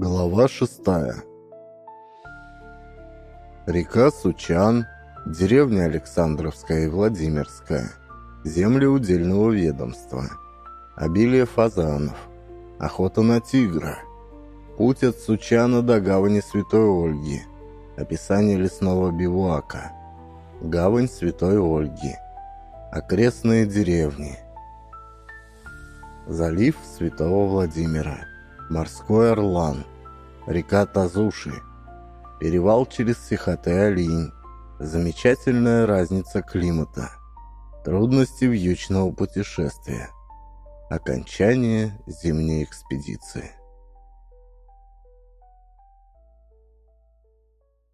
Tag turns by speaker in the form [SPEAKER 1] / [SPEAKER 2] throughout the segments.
[SPEAKER 1] Глава шестая. Река Сучан, деревня Александровская и Владимирская, земли удельного ведомства, обилие фазанов, охота на тигра, путь от Сучана до гавани Святой Ольги, описание лесного бивуака, гавань Святой Ольги, окрестные деревни, залив Святого Владимира, морской орлан, река Тазуши, перевал через Сихоте-Алинь, замечательная разница климата, трудности вьючного путешествия, окончание зимней экспедиции.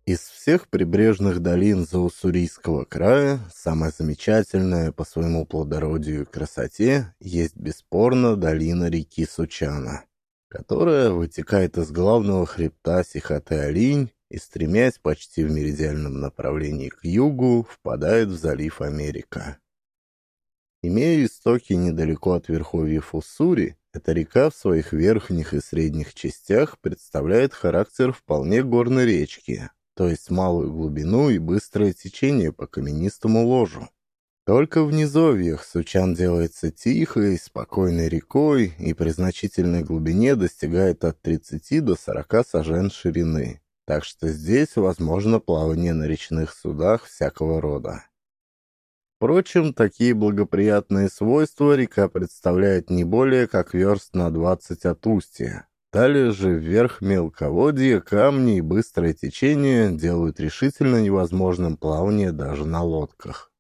[SPEAKER 1] Из всех прибрежных долин Зауссурийского края самая замечательная по своему плодородию и красоте есть бесспорно долина реки Сучана, которая вытекает из главного хребта Сихоте-Алинь и, стремясь почти в меридиальном направлении к югу, впадает в залив Америка. Имея истоки недалеко от верховьев Уссури, эта река в своих верхних и средних частях представляет характер вполне горной речки, то есть малую глубину и быстрое течение по каменистому ложу. Только в низовьях Сучан делается тихой, спокойной рекой и при значительной глубине достигает от 30 до 40 сажен ширины, так что здесь возможно плавание на речных судах всякого рода. Впрочем, такие благоприятные свойства река представляет не более как верст на 20 от устья, Далее же вверх мелководье, камни и быстрое течение делают решительно невозможным плавание даже на лодках.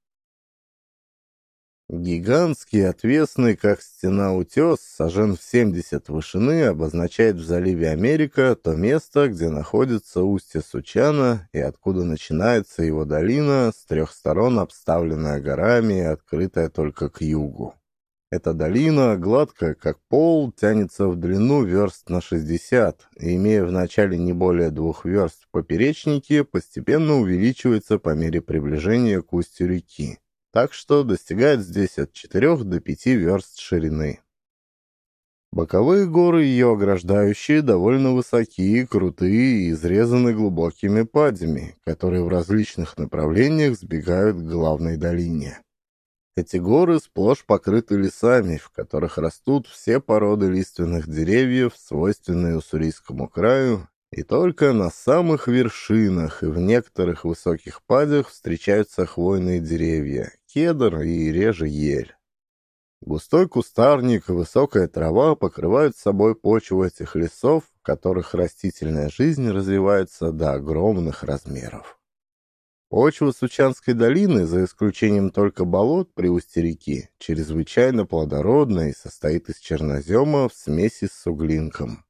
[SPEAKER 1] Гигантский, отвесный, как стена утес, сажен в 70 вышины, обозначает в заливе Америка то место, где находится устье Сучана и откуда начинается его долина, с трех сторон обставленная горами и открытая только к югу. Эта долина, гладкая как пол, тянется в длину верст на 60, и, имея начале не более двух верст в поперечнике, постепенно увеличивается по мере приближения к устью реки, так что достигает здесь от 4 до 5 верст ширины. Боковые горы ее ограждающие довольно высокие, крутые и изрезаны глубокими падями, которые в различных направлениях сбегают к главной долине. Эти горы сплошь покрыты лесами, в которых растут все породы лиственных деревьев, свойственные уссурийскому краю, и только на самых вершинах и в некоторых высоких падях встречаются хвойные деревья, кедр и реже ель. Густой кустарник и высокая трава покрывают собой почву этих лесов, в которых растительная жизнь развивается до огромных размеров. Почва Сучанской долины, за исключением только болот при устье реки, чрезвычайно плодородная и состоит из чернозема в смеси с суглинком.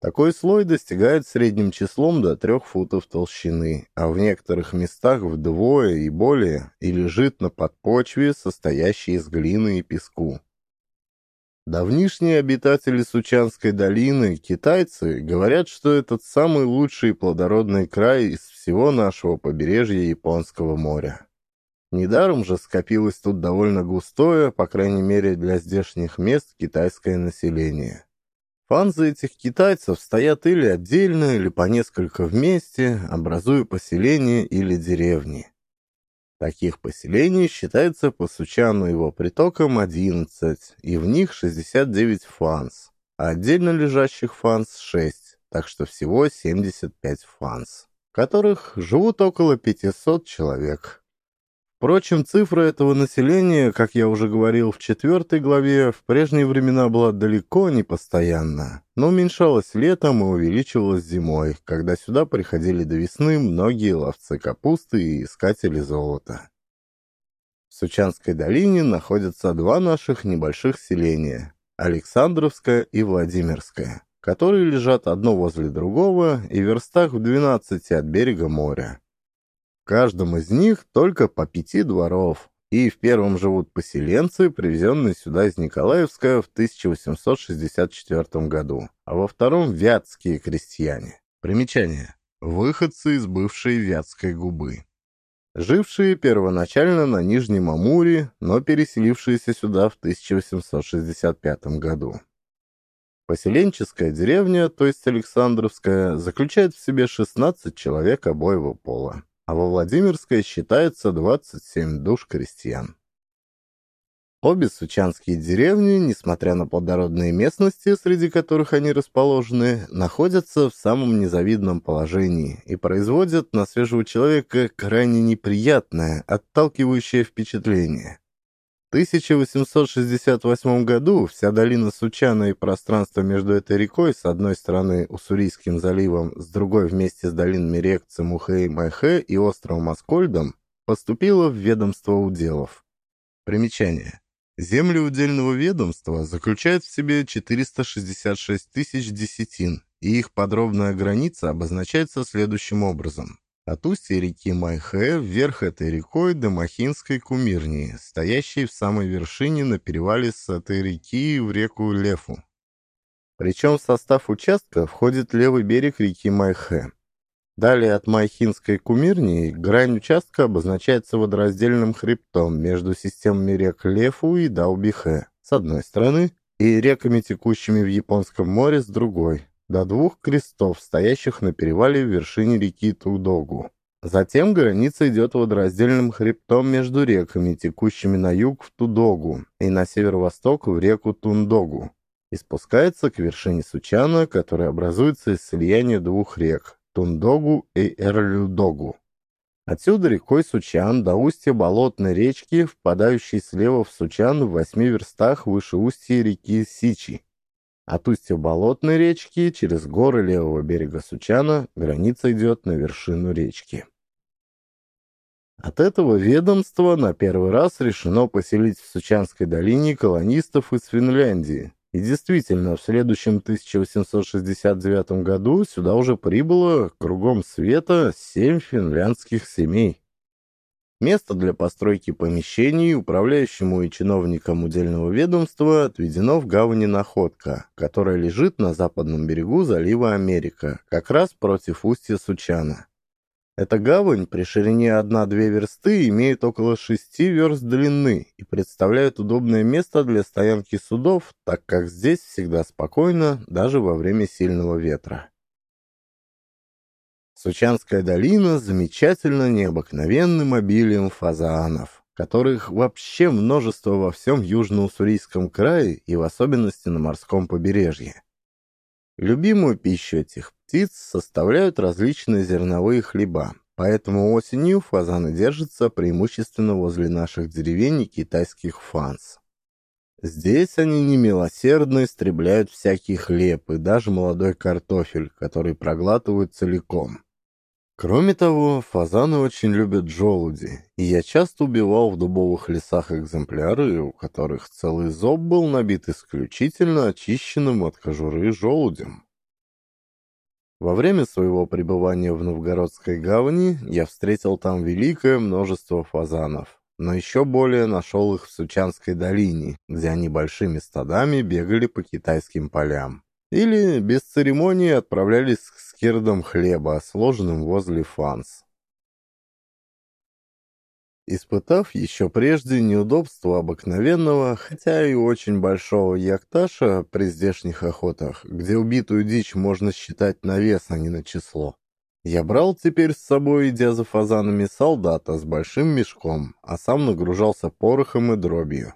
[SPEAKER 1] Такой слой достигает средним числом до трех футов толщины, а в некоторых местах вдвое и более, и лежит на подпочве, состоящей из глины и песку. Давнишние обитатели Сучанской долины, китайцы, говорят, что этот самый лучший плодородный край из всего нашего побережья Японского моря. Недаром же скопилось тут довольно густое, по крайней мере для здешних мест, китайское население. Фанзы этих китайцев стоят или отдельно, или по несколько вместе, образуя поселения или деревни. Таких поселений считается по Сучану его притокам 11, и в них 69 фанс, а отдельно лежащих фанс 6, так что всего 75 фанс, которых живут около 500 человек. Впрочем, цифра этого населения, как я уже говорил в четвертой главе, в прежние времена была далеко не постоянна, но уменьшалась летом и увеличивалась зимой, когда сюда приходили до весны многие ловцы капусты и искатели золота. В Сучанской долине находятся два наших небольших селения – Александровское и Владимирское, которые лежат одно возле другого и верстах в 12 от берега моря каждом из них только по пяти дворов, и в первом живут поселенцы, привезенные сюда из Николаевска в 1864 году, а во втором – вятские крестьяне. Примечание. Выходцы из бывшей Вятской губы. Жившие первоначально на Нижнем Амуре, но переселившиеся сюда в 1865 году. Поселенческая деревня, то есть Александровская, заключает в себе 16 человек обоего пола, а во Владимирской считается 27 душ крестьян. Обе сучанские деревни, несмотря на плодородные местности, среди которых они расположены, находятся в самом незавидном положении и производят на свежего человека крайне неприятное, отталкивающее впечатление. 1868 году вся долина Сучана и пространство между этой рекой с одной стороны Уссурийским заливом, с другой вместе с долинами рек Цемухе и Майхе и островом Аскольдом поступило в ведомство уделов. Примечание. Земли удельного ведомства заключают в себе 466 тысяч десятин, и их подробная граница обозначается следующим образом. От устья реки Майхэ вверх этой рекой до Махинской кумирнии, стоящей в самой вершине на перевале с этой реки в реку Лефу. Причем в состав участка входит левый берег реки Майхэ. Далее от Майхинской кумирнии грань участка обозначается водораздельным хребтом между системами рек Лефу и Даубихэ с одной стороны и реками, текущими в Японском море, с другой, до двух крестов, стоящих на перевале в вершине реки Тудогу. Затем граница идет водораздельным хребтом между реками, текущими на юг в Тудогу и на северо-восток в реку Тундогу, и спускается к вершине Сучана, которая образуется из слияния двух рек – Тундогу и Эрлюдогу. Отсюда рекой Сучан до устья болотной речки, впадающей слева в Сучан в восьми верстах выше устья реки Сичи. От устья Болотной речки через горы левого берега Сучана граница идет на вершину речки. От этого ведомства на первый раз решено поселить в Сучанской долине колонистов из Финляндии. И действительно, в следующем 1869 году сюда уже прибыло кругом света семь финляндских семей. Место для постройки помещений управляющему и чиновникам удельного ведомства отведено в гавани Находка, которая лежит на западном берегу залива Америка, как раз против устья Сучана. Эта гавань при ширине 1-2 версты имеет около 6 верст длины и представляет удобное место для стоянки судов, так как здесь всегда спокойно, даже во время сильного ветра. Сучанская долина замечательно необыкновенным обилием фазанов, которых вообще множество во всем Южно-Уссурийском крае и в особенности на морском побережье. Любимую пищу этих птиц составляют различные зерновые хлеба, поэтому осенью фазаны держатся преимущественно возле наших деревень и китайских фанс. Здесь они немилосердно истребляют всякий хлеб и даже молодой картофель, который проглатывают целиком. Кроме того, фазаны очень любят желуди, и я часто убивал в дубовых лесах экземпляры, у которых целый зоб был набит исключительно очищенным от кожуры желудем. Во время своего пребывания в Новгородской гавани я встретил там великое множество фазанов, но еще более нашел их в Сучанской долине, где они большими стадами бегали по китайским полям. Или без церемонии отправлялись с кирдом хлеба, сложенным возле фанс. Испытав еще прежде неудобства обыкновенного, хотя и очень большого якташа при здешних охотах, где убитую дичь можно считать на вес, а не на число, я брал теперь с собой, идя за фазанами, солдата с большим мешком, а сам нагружался порохом и дробью.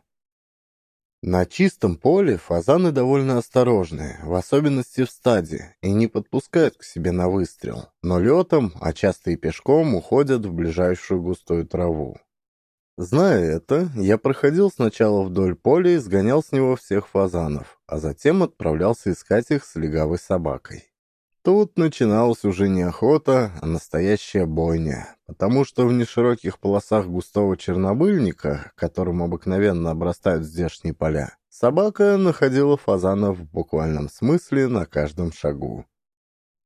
[SPEAKER 1] На чистом поле фазаны довольно осторожны, в особенности в стаде, и не подпускают к себе на выстрел, но летом, а часто и пешком, уходят в ближайшую густую траву. Зная это, я проходил сначала вдоль поля и сгонял с него всех фазанов, а затем отправлялся искать их с легавой собакой. Тут начиналась уже не охота, а настоящая бойня, потому что в нешироких полосах густого чернобыльника, которым обыкновенно обрастают здешние поля, собака находила фазанов в буквальном смысле на каждом шагу.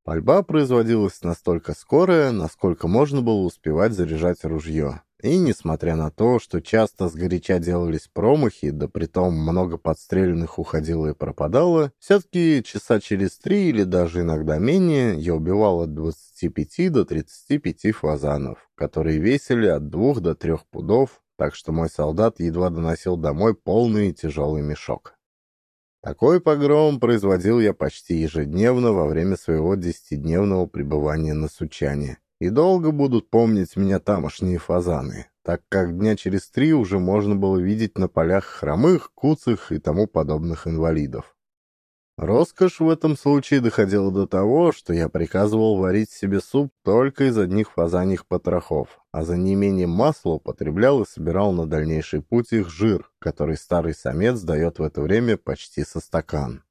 [SPEAKER 1] Пальба производилась настолько скорая, насколько можно было успевать заряжать ружье. И несмотря на то, что часто сгоряча делались промахи, да притом много подстреленных уходило и пропадало, все-таки часа через три или даже иногда менее я убивал от 25 до 35 фазанов, которые весили от двух до трех пудов, так что мой солдат едва доносил домой полный и тяжелый мешок. Такой погром производил я почти ежедневно во время своего десятидневного пребывания на Сучане. И долго будут помнить меня тамошние фазаны, так как дня через три уже можно было видеть на полях хромых, куцых и тому подобных инвалидов. Роскошь в этом случае доходила до того, что я приказывал варить себе суп только из одних фазаньих потрохов, а за неимением масла употреблял и собирал на дальнейший путь их жир, который старый самец дает в это время почти со стакан.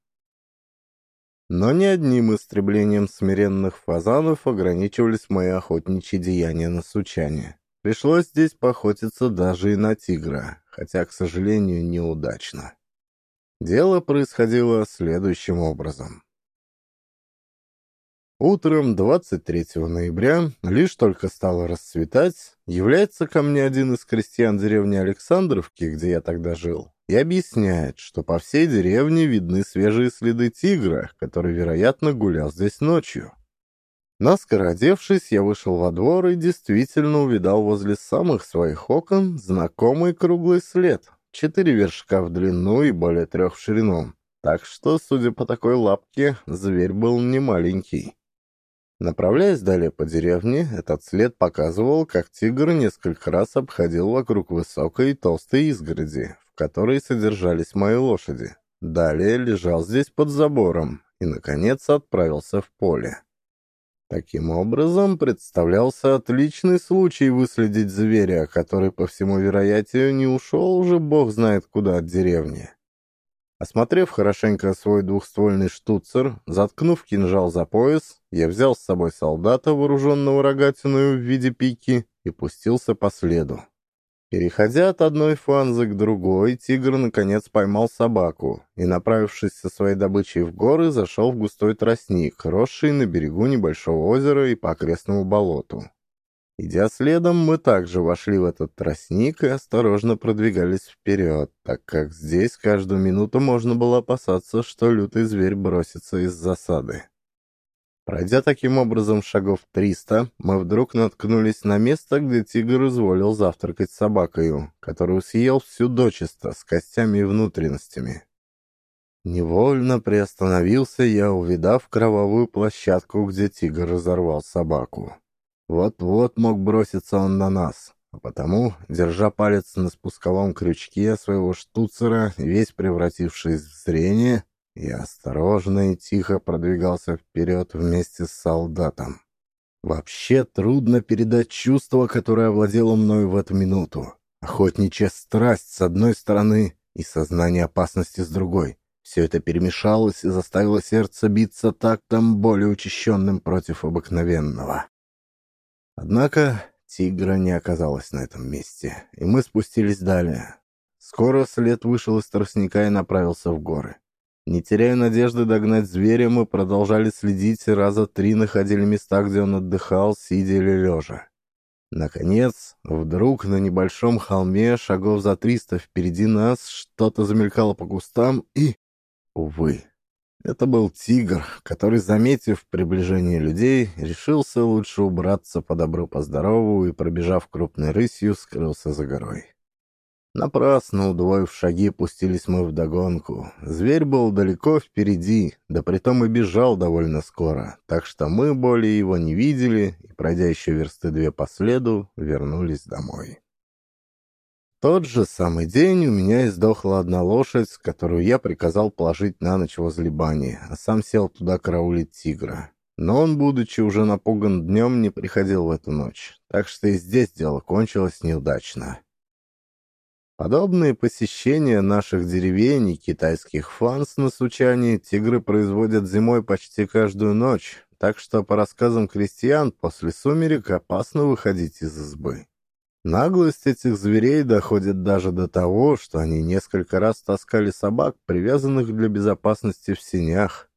[SPEAKER 1] Но не одним истреблением смиренных фазанов ограничивались мои охотничьи деяния на сучане. Пришлось здесь поохотиться даже и на тигра, хотя, к сожалению, неудачно. Дело происходило следующим образом. Утром 23 ноября, лишь только стало расцветать, является ко мне один из крестьян деревни Александровки, где я тогда жил, и объясняет, что по всей деревне видны свежие следы тигра, который, вероятно, гулял здесь ночью. Наскоро одевшись, я вышел во двор и действительно увидал возле самых своих окон знакомый круглый след, четыре вершка в длину и более трех в ширину. Так что, судя по такой лапке, зверь был не маленький. Направляясь далее по деревне, этот след показывал, как тигр несколько раз обходил вокруг высокой и толстой изгороди, которой содержались мои лошади. Далее лежал здесь под забором и, наконец, отправился в поле. Таким образом, представлялся отличный случай выследить зверя, который, по всему вероятию, не ушел уже бог знает куда от деревни. Осмотрев хорошенько свой двухствольный штуцер, заткнув кинжал за пояс, я взял с собой солдата, вооруженного рогатиной в виде пики, и пустился по следу. Переходя от одной фанзы к другой, тигр наконец поймал собаку и, направившись со своей добычей в горы, зашел в густой тростник, росший на берегу небольшого озера и по окрестному болоту. Идя следом, мы также вошли в этот тростник и осторожно продвигались вперед, так как здесь каждую минуту можно было опасаться, что лютый зверь бросится из засады. Пройдя таким образом шагов триста, мы вдруг наткнулись на место, где тигр изволил завтракать с собакою, которую съел всю дочисто, с костями и внутренностями. Невольно приостановился я, увидав кровавую площадку, где тигр разорвал собаку. Вот-вот мог броситься он на нас, а потому, держа палец на спусковом крючке своего штуцера, весь превратившись в зрение, я осторожно и тихо продвигался вперед вместе с солдатом. Вообще трудно передать чувство, которое овладело мною в эту минуту. Охотничья страсть с одной стороны и сознание опасности с другой. Все это перемешалось и заставило сердце биться тактом более учащенным против обыкновенного. Однако тигра не оказалось на этом месте, и мы спустились далее. Скоро след вышел из тростника и направился в горы. Не теряя надежды догнать зверя, мы продолжали следить и раза три находили места, где он отдыхал, сидя или лежа. Наконец, вдруг на небольшом холме, шагов за триста впереди нас, что-то замелькало по кустам и... Увы, это был тигр, который, заметив приближение людей, решился лучше убраться по добру по здорову и, пробежав крупной рысью, скрылся за горой. Напрасно, удвоив шаги, пустились мы вдогонку. Зверь был далеко впереди, да притом и бежал довольно скоро, так что мы более его не видели и, пройдя еще версты две по следу, вернулись домой. Тот же самый день у меня издохла одна лошадь, которую я приказал положить на ночь возле бани, а сам сел туда караулить тигра. Но он, будучи уже напуган днем, не приходил в эту ночь, так что и здесь дело кончилось неудачно. Подобные посещения наших деревень и китайских фанс на Сучане тигры производят зимой почти каждую ночь, так что, по рассказам крестьян, после сумерек опасно выходить из избы. Наглость этих зверей доходит даже до того, что они несколько раз таскали собак, привязанных для безопасности в сенях,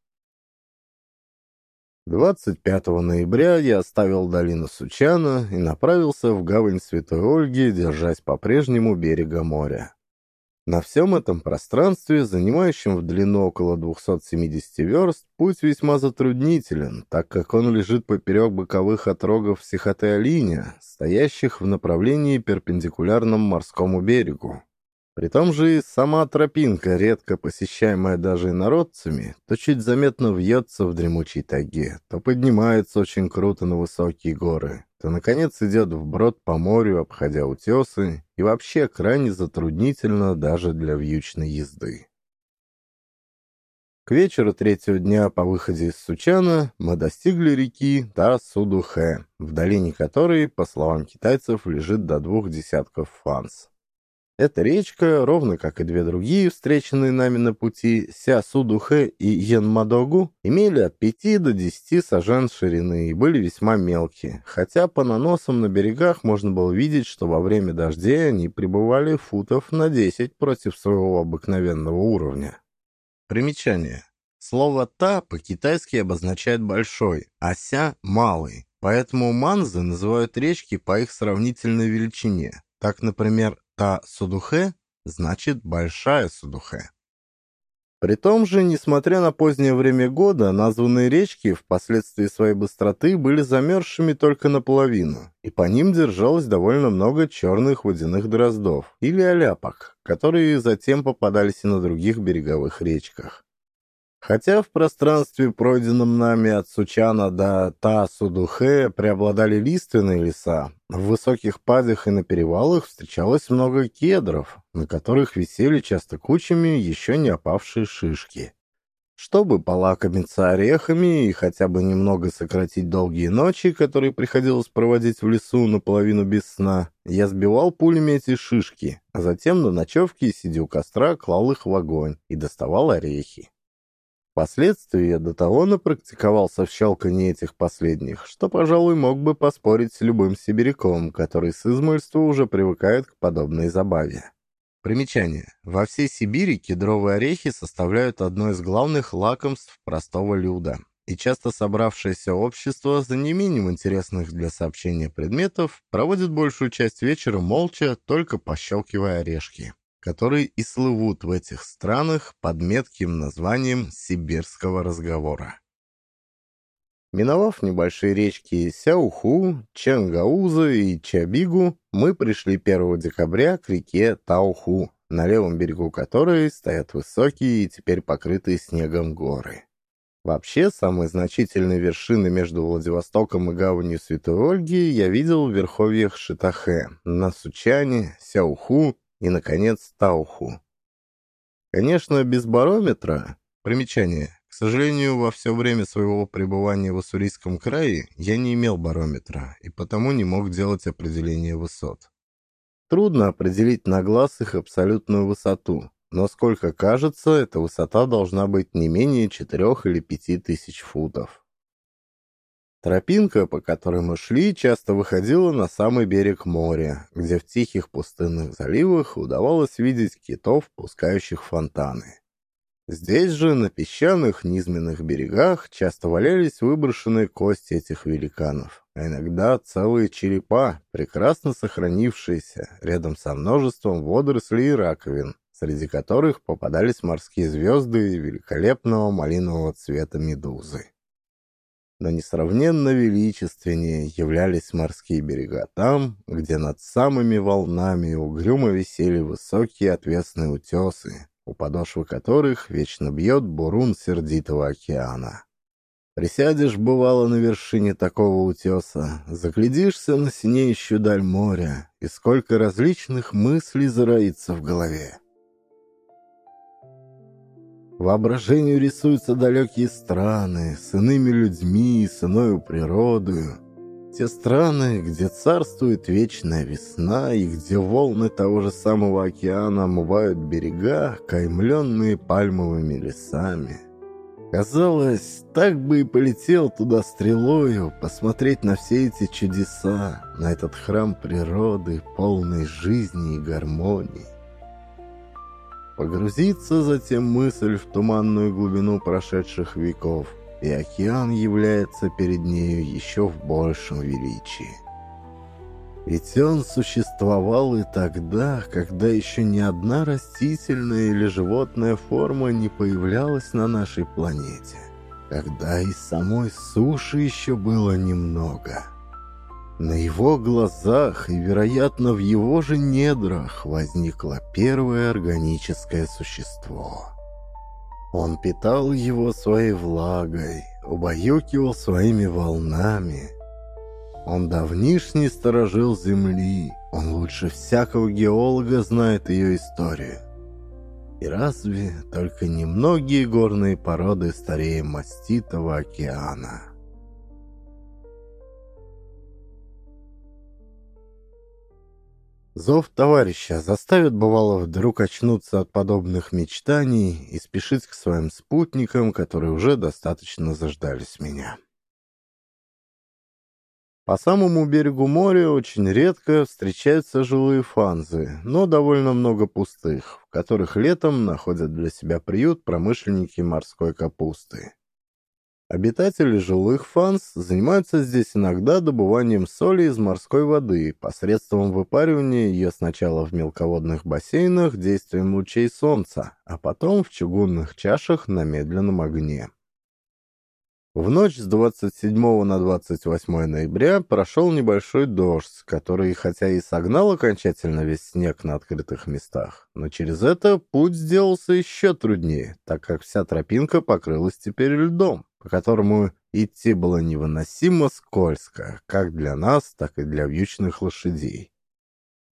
[SPEAKER 1] 25 ноября я оставил долину Сучана и направился в гавань Святой Ольги, держась по-прежнему берега моря. На всем этом пространстве, занимающем в длину около 270 верст, путь весьма затруднителен, так как он лежит поперек боковых отрогов Сихоте-Алиня, стоящих в направлении перпендикулярном морскому берегу. При том же и сама тропинка, редко посещаемая даже инородцами, то чуть заметно вьется в дремучей тайге, то поднимается очень круто на высокие горы, то, наконец, идет вброд по морю, обходя утесы, и вообще крайне затруднительно даже для вьючной езды. К вечеру третьего дня по выходе из Сучана мы достигли реки Та-Судухэ, в долине которой, по словам китайцев, лежит до двух десятков фанс. Эта речка, ровно как и две другие, встреченные нами на пути, Ся-Судухэ и Янмадогу, имели от 5 до 10 сажен ширины и были весьма мелкие, хотя по наносам на берегах можно было видеть, что во время дождей они пребывали футов на 10 против своего обыкновенного уровня. Примечание. Слово «та» по-китайски обозначает «большой», а «ся» — «малый». Поэтому манзы называют речки по их сравнительной величине. Так, например, Та Судухе значит «большая Судухе». При том же, несмотря на позднее время года, названные речки впоследствии своей быстроты были замерзшими только наполовину, и по ним держалось довольно много черных водяных дроздов или оляпок, которые затем попадались и на других береговых речках. Хотя в пространстве, пройденном нами от Сучана до Та-Судухе, преобладали лиственные леса, в высоких падях и на перевалах встречалось много кедров, на которых висели часто кучами еще не опавшие шишки. Чтобы полакомиться орехами и хотя бы немного сократить долгие ночи, которые приходилось проводить в лесу наполовину без сна, я сбивал пулями эти шишки, а затем на ночевке, сидя у костра, клал их в огонь и доставал орехи. Впоследствии я до того напрактиковался в щелкании этих последних, что, пожалуй, мог бы поспорить с любым сибиряком, который с измольства уже привыкает к подобной забаве. Примечание. Во всей Сибири кедровые орехи составляют одно из главных лакомств простого люда, и часто собравшееся общество за неимением интересных для сообщения предметов проводит большую часть вечера молча, только пощелкивая орешки которые и слывут в этих странах под метким названием «Сибирского разговора». Миновав небольшие речки Сяуху, Чангауза и Чабигу, мы пришли 1 декабря к реке Тауху, на левом берегу которой стоят высокие и теперь покрытые снегом горы. Вообще, самые значительные вершины между Владивостоком и гаванью Святой Ольги я видел в верховьях Шитахе, на Сучане, Сяуху и, наконец, Тауху. Конечно, без барометра... Примечание. К сожалению, во все время своего пребывания в Уссурийском крае я не имел барометра и потому не мог делать определение высот. Трудно определить на глаз их абсолютную высоту, но, сколько кажется, эта высота должна быть не менее 4 или 5 тысяч футов. Тропинка, по которой мы шли, часто выходила на самый берег моря, где в тихих пустынных заливах удавалось видеть китов, пускающих фонтаны. Здесь же, на песчаных низменных берегах, часто валялись выброшенные кости этих великанов, а иногда целые черепа, прекрасно сохранившиеся, рядом со множеством водорослей и раковин, среди которых попадались морские звезды великолепного малинового цвета медузы но несравненно величественнее являлись морские берега там, где над самыми волнами угрюмо висели высокие отвесные утесы, у подошвы которых вечно бьет бурун сердитого океана. Присядешь, бывало, на вершине такого утеса, заглядишься на синеющую даль моря, и сколько различных мыслей зароится в голове. Воображению рисуются далекие страны с иными людьми, с иною природою. Те страны, где царствует вечная весна и где волны того же самого океана омывают берега, каймленные пальмовыми лесами. Казалось, так бы и полетел туда стрелою, посмотреть на все эти чудеса, на этот храм природы, полный жизни и гармонии. Погрузится затем мысль в туманную глубину прошедших веков, и океан является перед нею еще в большем величии. Ведь он существовал и тогда, когда еще ни одна растительная или животная форма не появлялась на нашей планете, когда и самой суши еще было немного. На его глазах и, вероятно, в его же недрах возникло первое органическое существо. Он питал его своей влагой, убаюкивал своими волнами. Он давнишний сторожил земли, он лучше всякого геолога знает ее историю. И разве только немногие горные породы старее маститого океана? Зов товарища заставит бывало вдруг очнуться от подобных мечтаний и спешить к своим спутникам, которые уже достаточно заждались меня. По самому берегу моря очень редко встречаются жилые фанзы, но довольно много пустых, в которых летом находят для себя приют промышленники морской капусты. Обитатели жилых фанс занимаются здесь иногда добыванием соли из морской воды посредством выпаривания ее сначала в мелководных бассейнах действием лучей солнца, а потом в чугунных чашах на медленном огне. В ночь с 27 на 28 ноября прошел небольшой дождь, который хотя и согнал окончательно весь снег на открытых местах, но через это путь сделался еще труднее, так как вся тропинка покрылась теперь льдом по которому идти было невыносимо скользко, как для нас, так и для вьючных лошадей.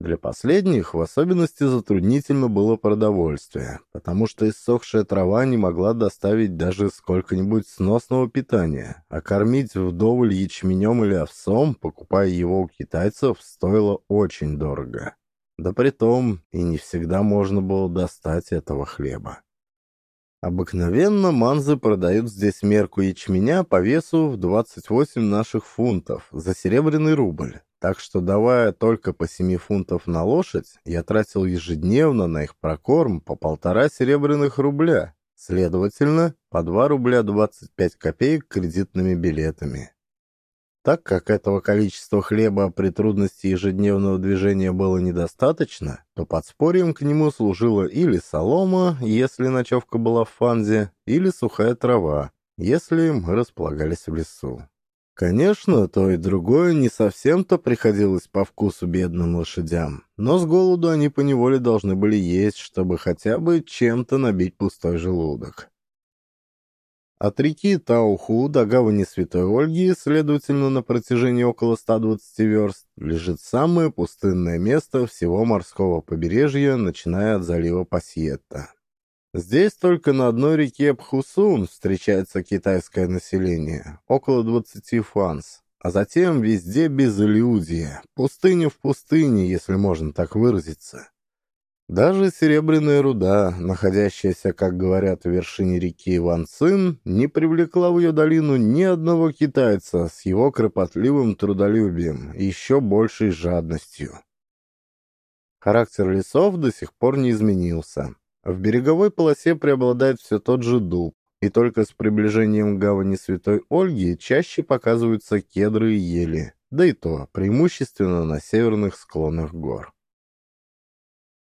[SPEAKER 1] Для последних в особенности затруднительно было продовольствие, потому что иссохшая трава не могла доставить даже сколько-нибудь сносного питания, а кормить вдоволь ячменем или овсом, покупая его у китайцев, стоило очень дорого. Да притом и не всегда можно было достать этого хлеба. Обыкновенно манзы продают здесь мерку ячменя по весу в 28 наших фунтов за серебряный рубль. Так что, давая только по 7 фунтов на лошадь, я тратил ежедневно на их прокорм по полтора серебряных рубля. Следовательно, по 2 рубля 25 копеек кредитными билетами. Так как этого количества хлеба при трудности ежедневного движения было недостаточно, то подспорьем к нему служила или солома, если ночевка была в фанзе, или сухая трава, если мы располагались в лесу. Конечно, то и другое не совсем-то приходилось по вкусу бедным лошадям, но с голоду они поневоле должны были есть, чтобы хотя бы чем-то набить пустой желудок. От реки Тауху до гавани Святой Ольги, следовательно, на протяжении около 120 верст, лежит самое пустынное место всего морского побережья, начиная от залива Пасьетта. Здесь только на одной реке Пхусун встречается китайское население, около 20 фанс, а затем везде безлюдие, пустыня в пустыне, если можно так выразиться. Даже серебряная руда, находящаяся, как говорят, в вершине реки Ван Цин, не привлекла в ее долину ни одного китайца с его кропотливым трудолюбием и еще большей жадностью. Характер лесов до сих пор не изменился. В береговой полосе преобладает все тот же дуб, и только с приближением к гавани Святой Ольги чаще показываются кедры и ели, да и то преимущественно на северных склонах гор.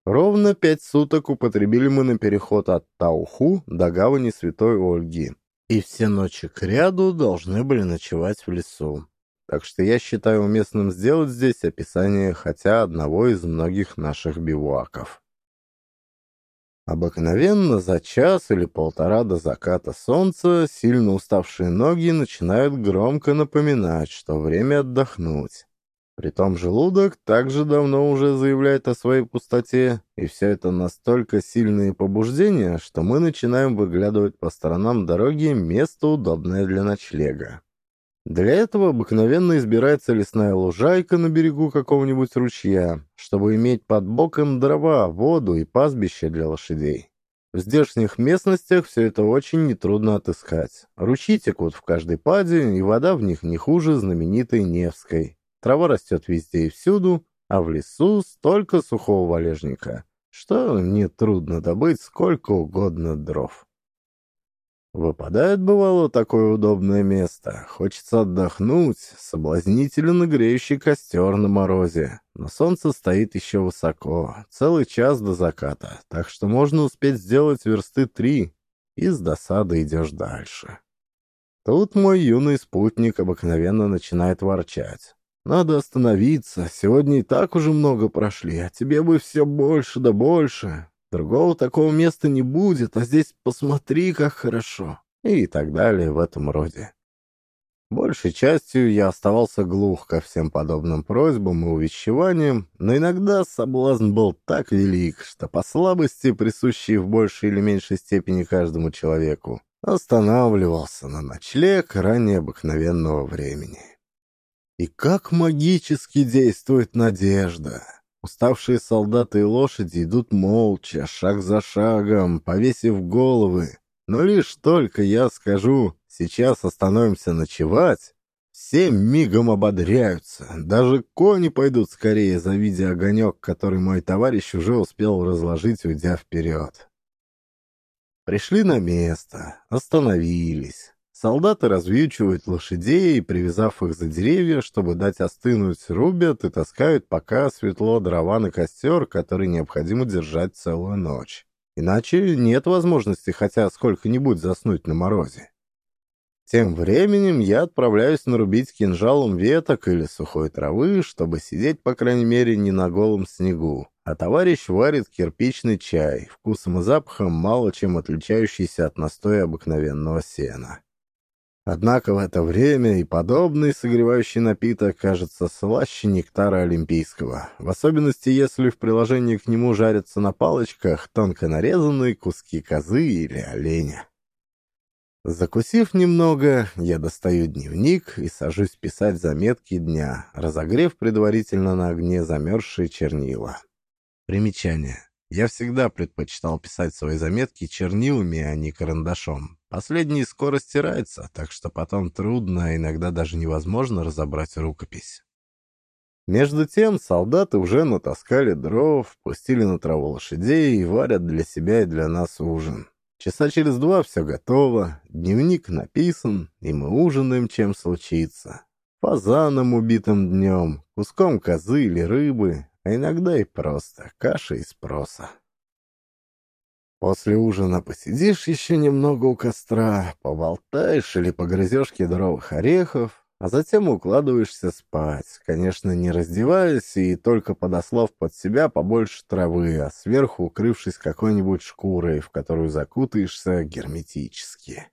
[SPEAKER 1] Ровно пять суток употребили мы на переход от Тауху до гавани Святой Ольги. И все ночи к ряду должны были ночевать в лесу. Так что я считаю уместным сделать здесь описание хотя одного из многих наших бивуаков. Обыкновенно за час или полтора до заката солнца сильно уставшие ноги начинают громко напоминать, что время отдохнуть. Притом желудок также давно уже заявляет о своей пустоте, и все это настолько сильные побуждения, что мы начинаем выглядывать по сторонам дороги место, удобное для ночлега. Для этого обыкновенно избирается лесная лужайка на берегу какого-нибудь ручья, чтобы иметь под боком дрова, воду и пастбище для лошадей. В здешних местностях все это очень нетрудно отыскать. Ручьи текут в каждой паде, и вода в них не хуже знаменитой Невской. Трава растет везде и всюду, а в лесу столько сухого валежника, что нетрудно добыть сколько угодно дров. Выпадает, бывало, такое удобное место. Хочется отдохнуть, соблазнительно греющий костер на морозе. Но солнце стоит еще высоко, целый час до заката, так что можно успеть сделать версты три, и с досады идешь дальше. Тут мой юный спутник обыкновенно начинает ворчать. Надо остановиться. Сегодня и так уже много прошли, а тебе бы все больше да больше. Другого такого места не будет, а здесь посмотри, как хорошо. И так далее в этом роде. Большей частью я оставался глух ко всем подобным просьбам и увещеваниям, но иногда соблазн был так велик, что по слабости, присущей в большей или меньшей степени каждому человеку, останавливался на ночлег ранее обыкновенного времени. И как магически действует надежда! Уставшие солдаты и лошади идут молча, шаг за шагом, повесив головы. Но лишь только я скажу «сейчас остановимся ночевать», все мигом ободряются. Даже кони пойдут скорее, завидя огонек, который мой товарищ уже успел разложить, уйдя вперед. Пришли на место, остановились. Солдаты развьючивают лошадей, привязав их за деревья, чтобы дать остынуть, рубят и таскают пока светло дрова на костер, который необходимо держать целую ночь. Иначе нет возможности хотя сколько-нибудь заснуть на морозе. Тем временем я отправляюсь нарубить кинжалом веток или сухой травы, чтобы сидеть, по крайней мере, не на голом снегу. А товарищ варит кирпичный чай, вкусом и запахом мало чем отличающийся от настоя обыкновенного сена. Однако в это время и подобный согревающий напиток кажется слаще нектара олимпийского, в особенности если в приложении к нему жарятся на палочках тонко нарезанные куски козы или оленя. Закусив немного, я достаю дневник и сажусь писать заметки дня, разогрев предварительно на огне замерзшие чернила. Примечание. Я всегда предпочитал писать свои заметки чернилами, а не карандашом. Последний скоро стирается, так что потом трудно, а иногда даже невозможно разобрать рукопись. Между тем солдаты уже натаскали дров, пустили на траву лошадей и варят для себя и для нас ужин. Часа через два все готово, дневник написан, и мы ужинаем, чем случится. Фазаном убитым днем, куском козы или рыбы, а иногда и просто каша из проса. После ужина посидишь еще немного у костра, поболтаешь или погрызешь кедровых орехов, а затем укладываешься спать, конечно, не раздеваясь и только подослав под себя побольше травы, а сверху укрывшись какой-нибудь шкурой, в которую закутаешься герметически.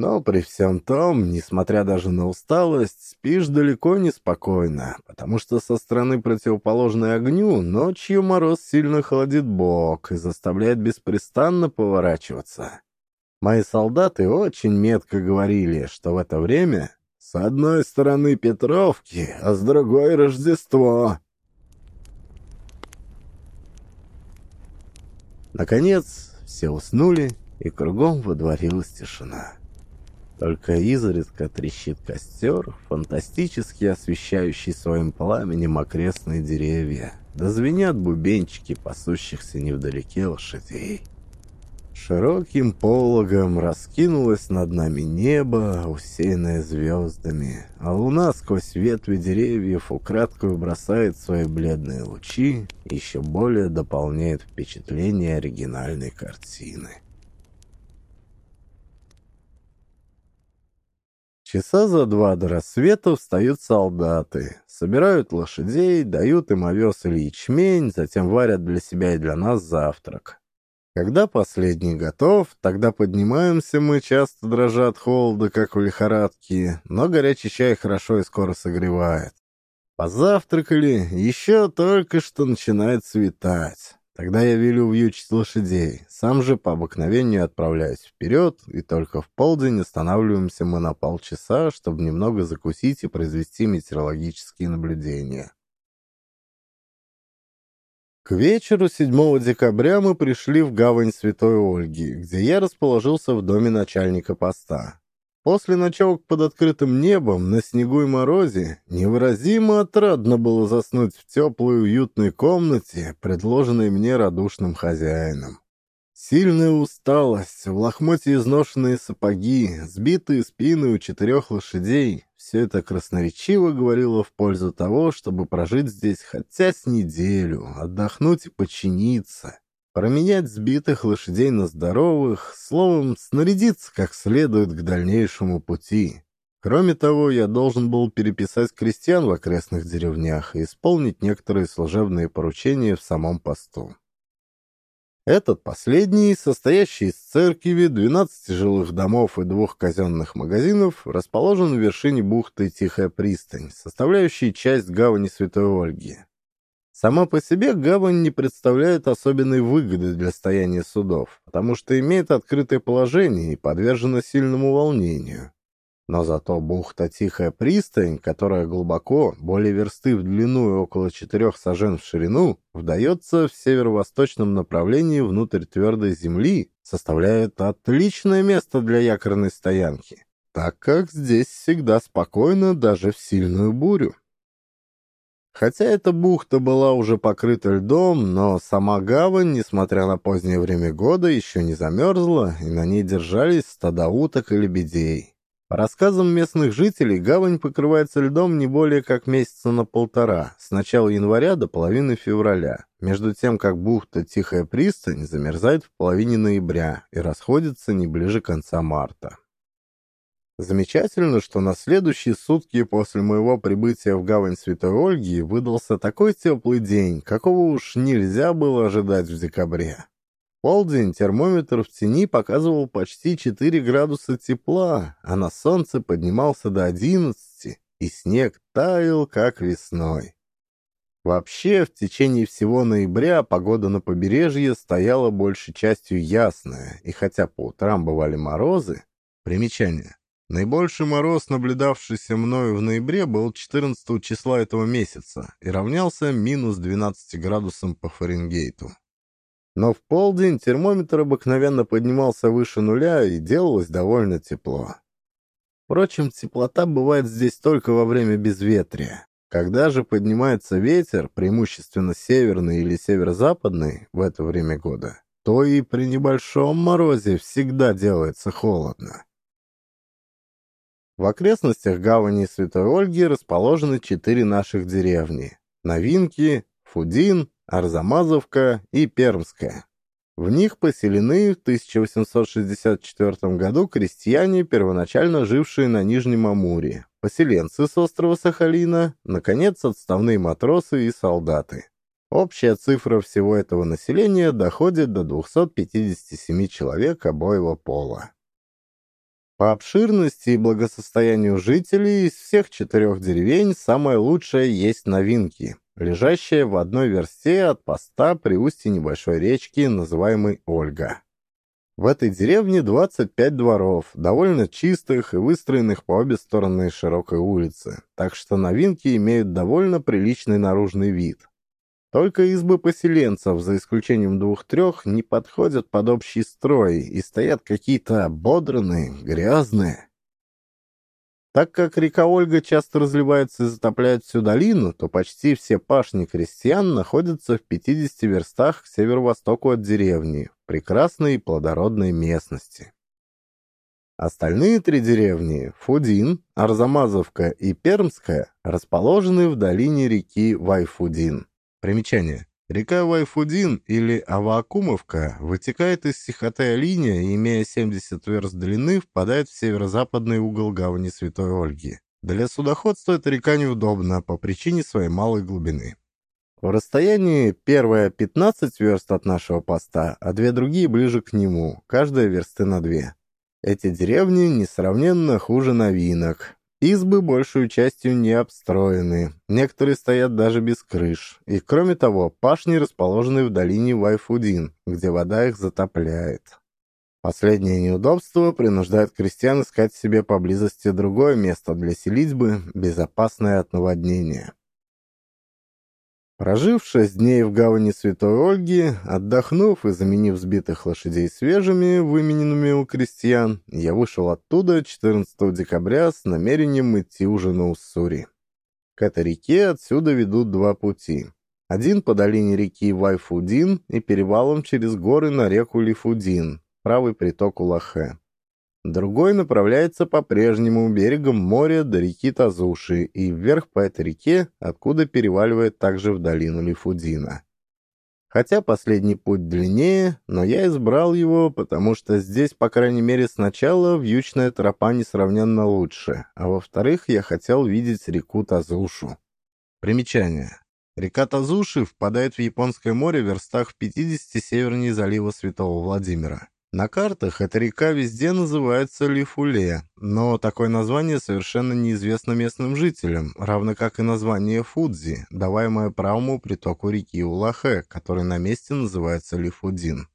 [SPEAKER 1] Но при всем том, несмотря даже на усталость, спишь далеко не спокойно, потому что со стороны противоположной огню ночью мороз сильно холодит бок и заставляет беспрестанно поворачиваться. Мои солдаты очень метко говорили, что в это время с одной стороны Петровки, а с другой Рождество. Наконец, все уснули, и кругом водворилась тишина. Только изредка трещит костер, фантастически освещающий своим пламенем окрестные деревья. Да звенят бубенчики пасущихся невдалеке лошадей. Широким пологом раскинулось над нами небо, усеянное звездами, а луна сквозь ветви деревьев украдкой бросает свои бледные лучи и еще более дополняет впечатление оригинальной картины. Часа за два до рассвета встают солдаты, собирают лошадей, дают им овес или ячмень, затем варят для себя и для нас завтрак. Когда последний готов, тогда поднимаемся мы, часто дрожа от холода, как в лихорадке, но горячий чай хорошо и скоро согревает. Позавтракали, еще только что начинает светать. Тогда я велю вьючить лошадей, сам же по обыкновению отправляюсь вперед, и только в полдень останавливаемся мы на полчаса, чтобы немного закусить и произвести метеорологические наблюдения. К вечеру 7 декабря мы пришли в гавань Святой Ольги, где я расположился в доме начальника поста. После ночевок под открытым небом, на снегу и морозе, невыразимо отрадно было заснуть в теплой уютной комнате, предложенной мне радушным хозяином. Сильная усталость, в лохмоте изношенные сапоги, сбитые спины у четырех лошадей — все это красноречиво говорило в пользу того, чтобы прожить здесь хотя с неделю, отдохнуть и починиться променять сбитых лошадей на здоровых, словом, снарядиться как следует к дальнейшему пути. Кроме того, я должен был переписать крестьян в окрестных деревнях и исполнить некоторые служебные поручения в самом посту. Этот последний, состоящий из церкви, 12 жилых домов и двух казенных магазинов, расположен в вершине бухты Тихая пристань, составляющей часть гавани Святой Ольги. Сама по себе гавань не представляет особенной выгоды для стояния судов, потому что имеет открытое положение и подвержена сильному волнению. Но зато бухта Тихая пристань, которая глубоко, более версты в длину и около четырех сажен в ширину, вдается в северо-восточном направлении внутрь твердой земли, составляет отличное место для якорной стоянки, так как здесь всегда спокойно даже в сильную бурю. Хотя эта бухта была уже покрыта льдом, но сама гавань, несмотря на позднее время года, еще не замерзла, и на ней держались стада уток и лебедей. По рассказам местных жителей, гавань покрывается льдом не более как месяца на полтора, с начала января до половины февраля, между тем как бухта Тихая пристань замерзает в половине ноября и расходится не ближе конца марта. Замечательно, что на следующие сутки после моего прибытия в гавань Святой Ольги выдался такой теплый день, какого уж нельзя было ожидать в декабре полдень термометр в тени показывал почти 4 градуса тепла, а на солнце поднимался до 11, и снег таял, как весной. Вообще, в течение всего ноября погода на побережье стояла большей частью ясная, и хотя по утрам бывали морозы... Примечание. Наибольший мороз, наблюдавшийся мною в ноябре, был 14 числа этого месяца и равнялся минус 12 градусам по Фаренгейту. Но в полдень термометр обыкновенно поднимался выше нуля и делалось довольно тепло. Впрочем, теплота бывает здесь только во время безветрия. Когда же поднимается ветер, преимущественно северный или северо-западный в это время года, то и при небольшом морозе всегда делается холодно. В окрестностях гавани Святой Ольги расположены четыре наших деревни – Новинки, Фудин, Арзамазовка и Пермская. В них поселены в 1864 году крестьяне, первоначально жившие на Нижнем Амуре, поселенцы с острова Сахалина, наконец, отставные матросы и солдаты. Общая цифра всего этого населения доходит до 257 человек обоего пола. По обширности и благосостоянию жителей из всех четырех деревень самое лучшее есть новинки, лежащая в одной версте от поста при устье небольшой речки, называемой Ольга. В этой деревне 25 дворов, довольно чистых и выстроенных по обе стороны широкой улицы, так что новинки имеют довольно приличный наружный вид. Только избы поселенцев, за исключением двух-трех, не подходят под общий строй и стоят какие-то ободранные, грязные. Так как река Ольга часто разливается и затопляет всю долину, то почти все пашни крестьян находятся в 50 верстах к северо-востоку от деревни, в прекрасной и плодородной местности. Остальные три деревни – Фудин, Арзамазовка и Пермская – расположены в долине реки Вайфудин. Примечание. Река Вайфудин или Аваакумовка вытекает из Сихотая-линия и, имея 70 верст длины, впадает в северо-западный угол гавани Святой Ольги. Для судоходства эта река неудобна по причине своей малой глубины. В расстоянии первая 15 верст от нашего поста, а две другие ближе к нему, каждая версты на две. Эти деревни несравненно хуже новинок, Избы большую частью не обстроены, некоторые стоят даже без крыш. И кроме того, пашни расположены в долине Вайфудин, где вода их затопляет. Последнее неудобство принуждает крестьян искать себе поблизости другое место для селитьбы, безопасное от наводнения. Прожив шесть дней в гавани Святой Ольги, отдохнув и заменив сбитых лошадей свежими, вымененными у крестьян, я вышел оттуда 14 декабря с намерением идти уже на Уссури. К этой реке отсюда ведут два пути. Один по долине реки Вайфудин и перевалом через горы на реку Лифудин, правый приток Улахе. Другой направляется по прежнему берегам моря до реки Тазуши и вверх по этой реке, откуда переваливает также в долину Лифудина. Хотя последний путь длиннее, но я избрал его, потому что здесь, по крайней мере, сначала вьючная тропа несравненно лучше, а во-вторых, я хотел видеть реку Тазушу. Примечание. Река Тазуши впадает в Японское море в верстах в 50 севернее залива Святого Владимира. На картах эта река везде называется Лифуле, но такое название совершенно неизвестно местным жителям, равно как и название Фудзи, даваемое правому притоку реки Улахе, который на месте называется Лифудин,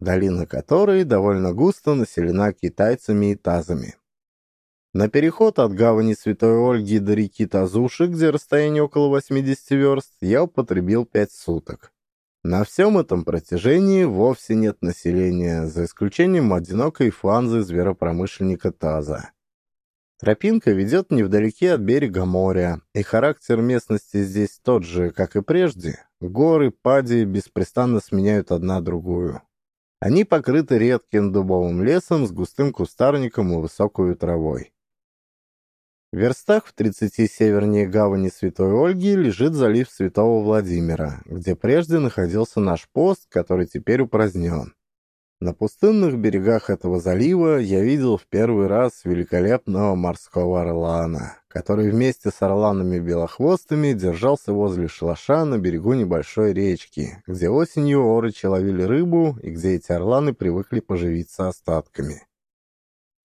[SPEAKER 1] долина которой довольно густо населена китайцами и тазами. На переход от гавани Святой Ольги до реки Тазуши, где расстояние около 80 верст, я употребил 5 суток. На всем этом протяжении вовсе нет населения, за исключением одинокой фанзы зверопромышленника Таза. Тропинка ведет невдалеке от берега моря, и характер местности здесь тот же, как и прежде. Горы, пади беспрестанно сменяют одна другую. Они покрыты редким дубовым лесом с густым кустарником и высокой травой. В верстах в 30 севернее гавани Святой Ольги лежит залив Святого Владимира, где прежде находился наш пост, который теперь упразднен. На пустынных берегах этого залива я видел в первый раз великолепного морского орлана, который вместе с орланами-белохвостами держался возле шалаша на берегу небольшой речки, где осенью орочи ловили рыбу и где эти орланы привыкли поживиться остатками.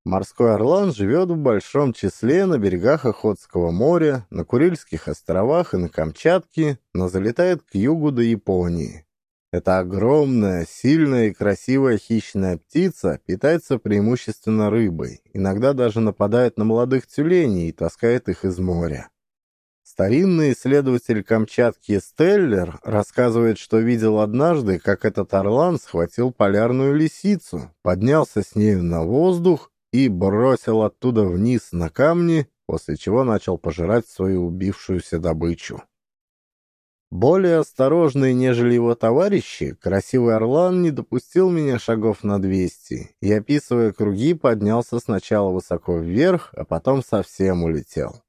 [SPEAKER 1] Морской орлан живет в большом числе на берегах Охотского моря, на Курильских островах и на Камчатке, но залетает к югу до Японии. Эта огромная, сильная и красивая хищная птица питается преимущественно рыбой, иногда даже нападает на молодых тюленей и таскает их из моря. Старинный исследователь Камчатки Стеллер рассказывает, что видел однажды, как этот орлан схватил полярную лисицу, поднялся с нею на воздух и бросил оттуда вниз на камни, после чего начал пожирать свою убившуюся добычу. Более осторожный, нежели его товарищи, красивый орлан не допустил меня шагов на двести и, описывая круги, поднялся сначала высоко вверх, а потом совсем улетел.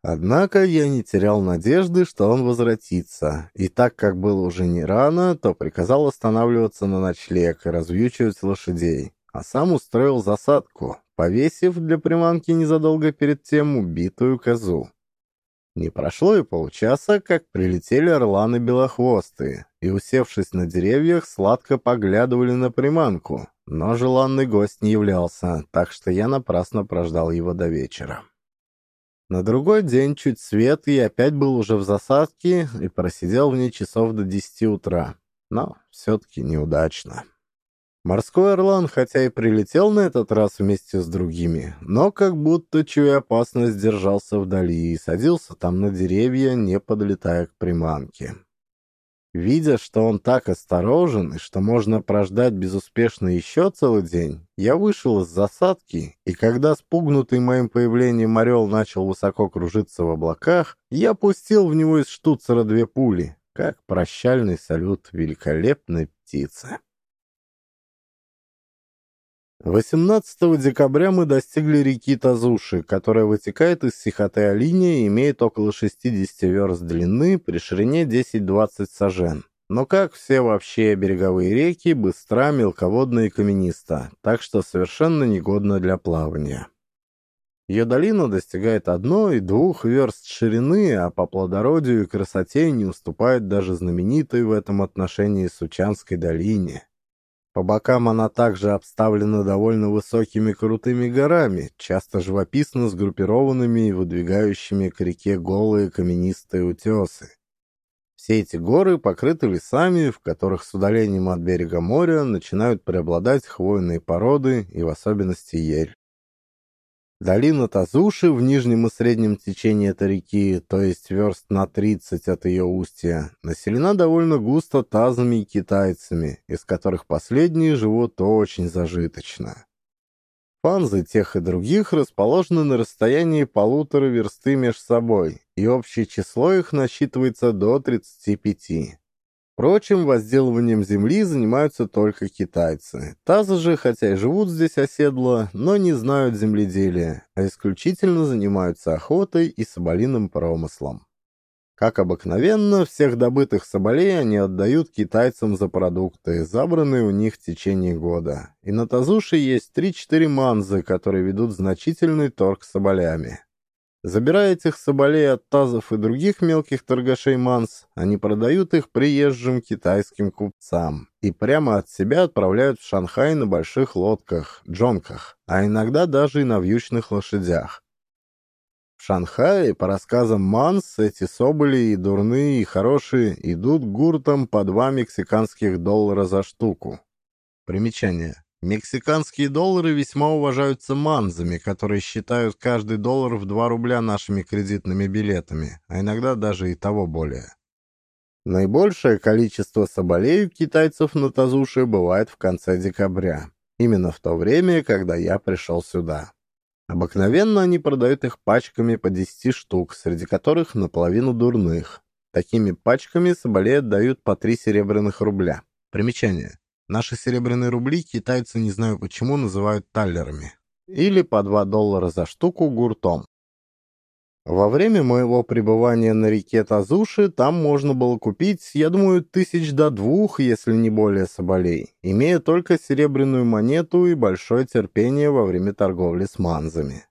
[SPEAKER 1] Однако я не терял надежды, что он возвратится, и так как было уже не рано, то приказал останавливаться на ночлег и развьючивать лошадей а сам устроил засадку, повесив для приманки незадолго перед тем убитую козу. Не прошло и полчаса, как прилетели орланы белохвостые, и, усевшись на деревьях, сладко поглядывали на приманку, но желанный гость не являлся, так что я напрасно прождал его до вечера. На другой день чуть свет, и опять был уже в засадке и просидел в ней часов до десяти утра, но все-таки неудачно. Морской орлан, хотя и прилетел на этот раз вместе с другими, но как будто, чуя опасность, держался вдали и садился там на деревья, не подлетая к приманке. Видя, что он так осторожен и что можно прождать безуспешно еще целый день, я вышел из засадки, и когда спугнутый моим появлением орел начал высоко кружиться в облаках, я пустил в него из штуцера две пули, как прощальный салют великолепной птицы. 18 декабря мы достигли реки Тазуши, которая вытекает из Сихоте-Алиния и имеет около 60 верст длины при ширине 10-20 сажен. Но, как все вообще береговые реки, быстра, мелководна и камениста, так что совершенно негодна для плавания. Ее долина достигает одной и двух верст ширины, а по плодородию и красоте не уступает даже знаменитой в этом отношении Сучанской долине. По бокам она также обставлена довольно высокими крутыми горами, часто живописно сгруппированными и выдвигающими к реке голые каменистые утесы. Все эти горы покрыты лесами, в которых с удалением от берега моря начинают преобладать хвойные породы и в особенности ель. Долина Тазуши в нижнем и среднем течении этой реки, то есть верст на 30 от ее устья, населена довольно густо тазами и китайцами, из которых последние живут очень зажиточно. Фанзы тех и других расположены на расстоянии полутора версты между собой, и общее число их насчитывается до 35. Впрочем, возделыванием земли занимаются только китайцы. Тазы же, хотя и живут здесь оседло, но не знают земледелия, а исключительно занимаются охотой и соболиным промыслом. Как обыкновенно, всех добытых соболей они отдают китайцам за продукты, забранные у них в течение года. И на Тазуше есть 3-4 манзы, которые ведут значительный торг с соболями. Забирая этих соболей от тазов и других мелких торгашей манс, они продают их приезжим китайским купцам и прямо от себя отправляют в Шанхай на больших лодках, джонках, а иногда даже и на вьючных лошадях. В Шанхае, по рассказам Манс, эти соболи и дурные, и хорошие идут гуртом по два мексиканских доллара за штуку. Примечание. Мексиканские доллары весьма уважаются манзами, которые считают каждый доллар в 2 рубля нашими кредитными билетами, а иногда даже и того более. Наибольшее количество соболей китайцев на Тазуше бывает в конце декабря, именно в то время, когда я пришел сюда. Обыкновенно они продают их пачками по 10 штук, среди которых наполовину дурных. Такими пачками соболей отдают по 3 серебряных рубля. Примечание. Наши серебряные рубли китайцы, не знаю почему, называют таллерами. Или по 2 доллара за штуку гуртом. Во время моего пребывания на реке Тазуши там можно было купить, я думаю, тысяч до двух, если не более соболей, имея только серебряную монету и большое терпение во время торговли с манзами.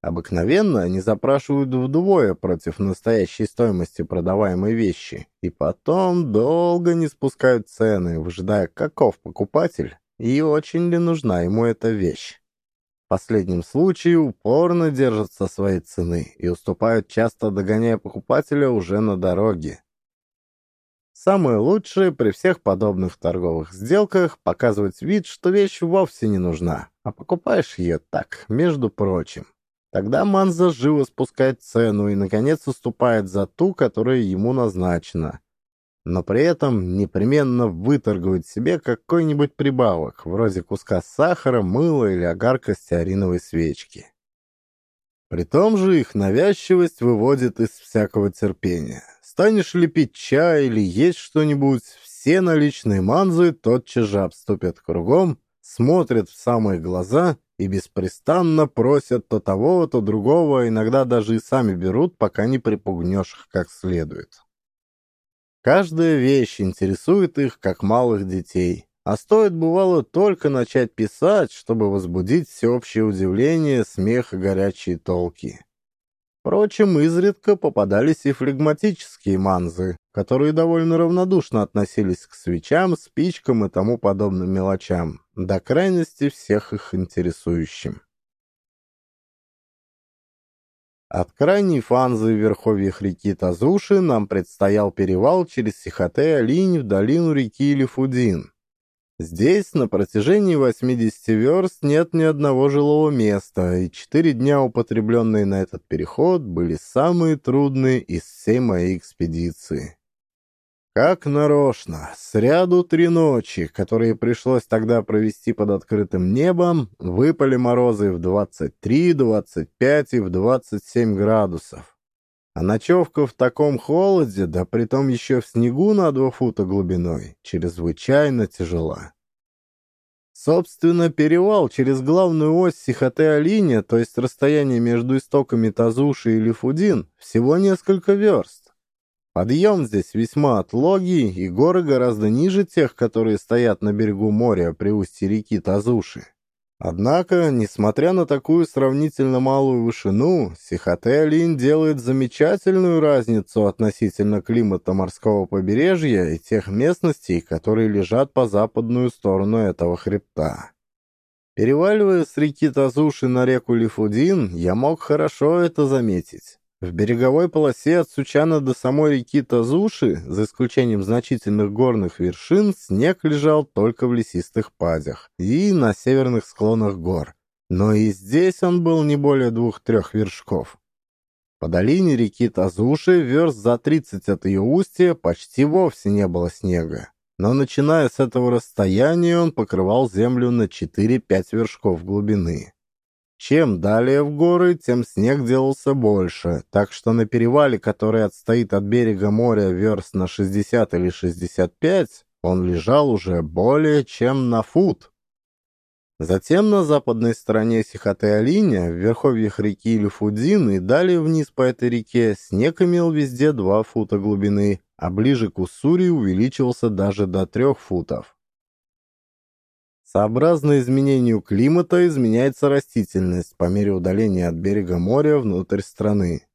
[SPEAKER 1] Обыкновенно они запрашивают вдвое против настоящей стоимости продаваемой вещи, и потом долго не спускают цены, выжидая, каков покупатель и очень ли нужна ему эта вещь последнем случае упорно держатся своей цены и уступают, часто догоняя покупателя уже на дороге. Самое лучшее при всех подобных торговых сделках показывать вид, что вещь вовсе не нужна, а покупаешь ее так, между прочим. Тогда Манза живо спускает цену и, наконец, уступает за ту, которая ему назначена но при этом непременно выторгует себе какой-нибудь прибавок, вроде куска сахара, мыла или огарка стеариновой свечки. При том же их навязчивость выводит из всякого терпения. Станешь ли пить чай или есть что-нибудь, все наличные манзы тотчас же обступят кругом, смотрят в самые глаза и беспрестанно просят то того, то другого, иногда даже и сами берут, пока не припугнешь их как следует. Каждая вещь интересует их, как малых детей. А стоит, бывало, только начать писать, чтобы возбудить всеобщее удивление, смех и горячие толки. Впрочем, изредка попадались и флегматические манзы, которые довольно равнодушно относились к свечам, спичкам и тому подобным мелочам, до крайности всех их интересующим. От крайней фанзы в верховьях реки Тазуши нам предстоял перевал через Сихотэ-Алинь в долину реки Лифудин. Здесь на протяжении 80 верст нет ни одного жилого места, и четыре дня, употребленные на этот переход, были самые трудные из всей моей экспедиции. Как нарочно, сряду три ночи, которые пришлось тогда провести под открытым небом, выпали морозы в 23, 25 и в 27 градусов. А ночевка в таком холоде, да притом еще в снегу на два фута глубиной, чрезвычайно тяжела. Собственно, перевал через главную ось Сихоте-Алине, то есть расстояние между истоками Тазуши и Лифудин, всего несколько верст. Подъем здесь весьма отлогий, и горы гораздо ниже тех, которые стоят на берегу моря при устье реки Тазуши. Однако, несмотря на такую сравнительно малую вышину, Сихотэ-Алинь делает замечательную разницу относительно климата морского побережья и тех местностей, которые лежат по западную сторону этого хребта. Переваливая с реки Тазуши на реку Лифудин, я мог хорошо это заметить. В береговой полосе от Сучана до самой реки Тазуши, за исключением значительных горных вершин, снег лежал только в лесистых падях и на северных склонах гор. Но и здесь он был не более двух-трех вершков. По долине реки Тазуши, верст за 30 от ее устья, почти вовсе не было снега. Но начиная с этого расстояния он покрывал землю на 4-5 вершков глубины. Чем далее в горы, тем снег делался больше, так что на перевале, который отстоит от берега моря верст на 60 или 65, он лежал уже более чем на фут. Затем на западной стороне Сихоте-Алиня, в верховьях реки Люфудин и далее вниз по этой реке, снег имел везде 2 фута глубины, а ближе к Уссури увеличивался даже до 3 футов. Сообразно изменению климата изменяется растительность по мере удаления от берега моря внутрь страны.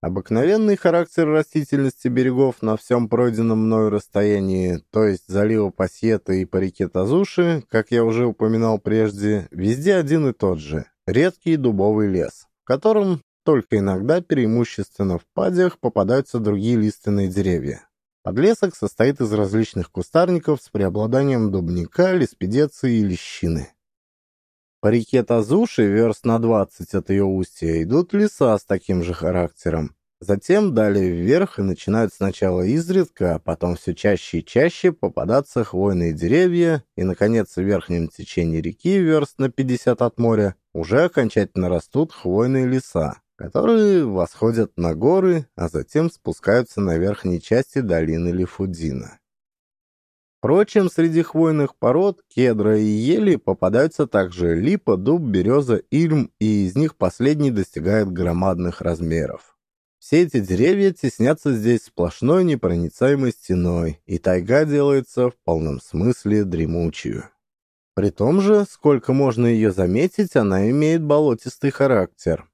[SPEAKER 1] Обыкновенный характер растительности берегов на всем пройденном мною расстоянии, то есть залива Пассета и по реке Тазуши, как я уже упоминал прежде, везде один и тот же – редкий дубовый лес, в котором только иногда преимущественно в падях попадаются другие лиственные деревья. Подлесок состоит из различных кустарников с преобладанием дубника, леспедеции и лещины. По реке Тазуши, верст на 20 от ее устья, идут леса с таким же характером. Затем далее вверх и начинают сначала изредка, а потом все чаще и чаще попадаться хвойные деревья, и, наконец, в верхнем течении реки, верст на 50 от моря, уже окончательно растут хвойные леса, которые восходят на горы, а затем спускаются на верхней части долины Лифудина. Впрочем, среди хвойных пород кедра и ели попадаются также липа, дуб, береза, ильм, и из них последний достигает громадных размеров. Все эти деревья теснятся здесь сплошной непроницаемой стеной, и тайга делается в полном смысле дремучую. При том же, сколько можно ее заметить, она имеет болотистый характер.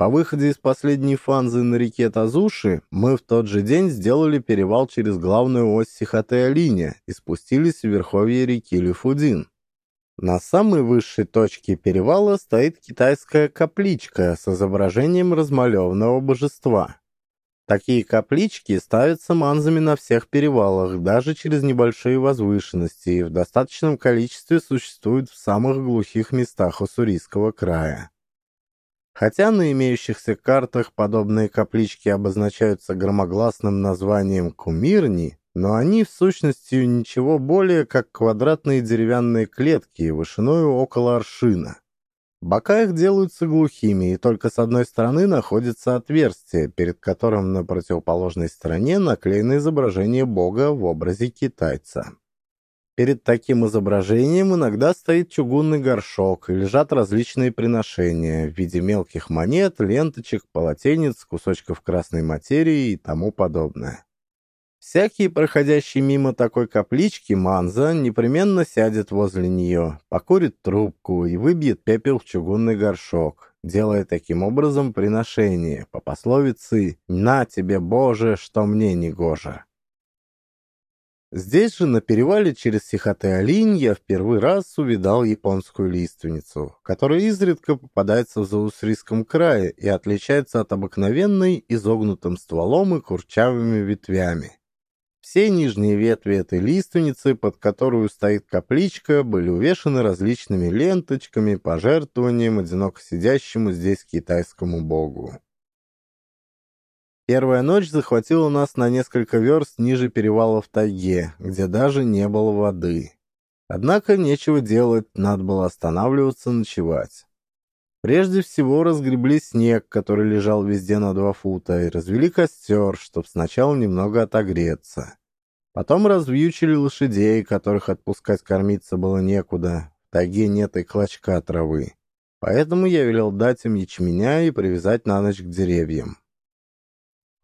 [SPEAKER 1] По выходе из последней фанзы на реке Тазуши мы в тот же день сделали перевал через главную ось Сихотэ-Алиня и спустились в верховье реки Люфудин. На самой высшей точке перевала стоит китайская капличка с изображением размалеванного божества. Такие каплички ставятся манзами на всех перевалах, даже через небольшие возвышенности, и в достаточном количестве существуют в самых глухих местах Уссурийского края. Хотя на имеющихся картах подобные каплички обозначаются громогласным названием «кумирни», но они в сущности ничего более как квадратные деревянные клетки вышиною около аршина. Бока их делаются глухими, и только с одной стороны находится отверстие, перед которым на противоположной стороне наклеено изображение бога в образе китайца. Перед таким изображением иногда стоит чугунный горшок и лежат различные приношения в виде мелких монет, ленточек, полотенец, кусочков красной материи и тому подобное. Всякий, проходящий мимо такой каплички, манза непременно сядет возле нее, покурит трубку и выбьет пепел в чугунный горшок, делая таким образом приношение, по пословице «На тебе, Боже, что мне не гоже». Здесь же, на перевале через Сихоте-Алинь, я в первый раз увидал японскую лиственницу, которая изредка попадается в Заусрийском крае и отличается от обыкновенной изогнутым стволом и курчавыми ветвями. Все нижние ветви этой лиственницы, под которую стоит капличка, были увешаны различными ленточками, пожертвованием одиноко сидящему здесь китайскому богу. Первая ночь захватила нас на несколько верст ниже перевала в тайге, где даже не было воды. Однако нечего делать, надо было останавливаться ночевать. Прежде всего разгребли снег, который лежал везде на два фута, и развели костер, чтобы сначала немного отогреться. Потом развьючили лошадей, которых отпускать кормиться было некуда. В тайге нет и клочка травы. Поэтому я велел дать им ячменя и привязать на ночь к деревьям.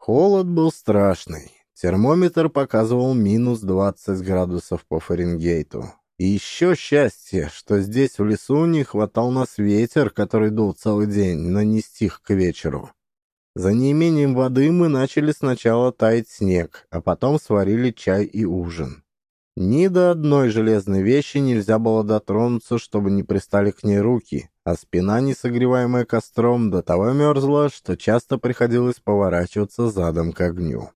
[SPEAKER 1] Холод был страшный. Термометр показывал минус 20 градусов по Фаренгейту. И еще счастье, что здесь в лесу не хватал нас ветер, который дул целый день, но не стих к вечеру. За неимением воды мы начали сначала таять снег, а потом сварили чай и ужин. Ни до одной железной вещи нельзя было дотронуться, чтобы не пристали к ней руки, а спина, не согреваемая костром, до того мерзла, что часто приходилось поворачиваться задом к огню.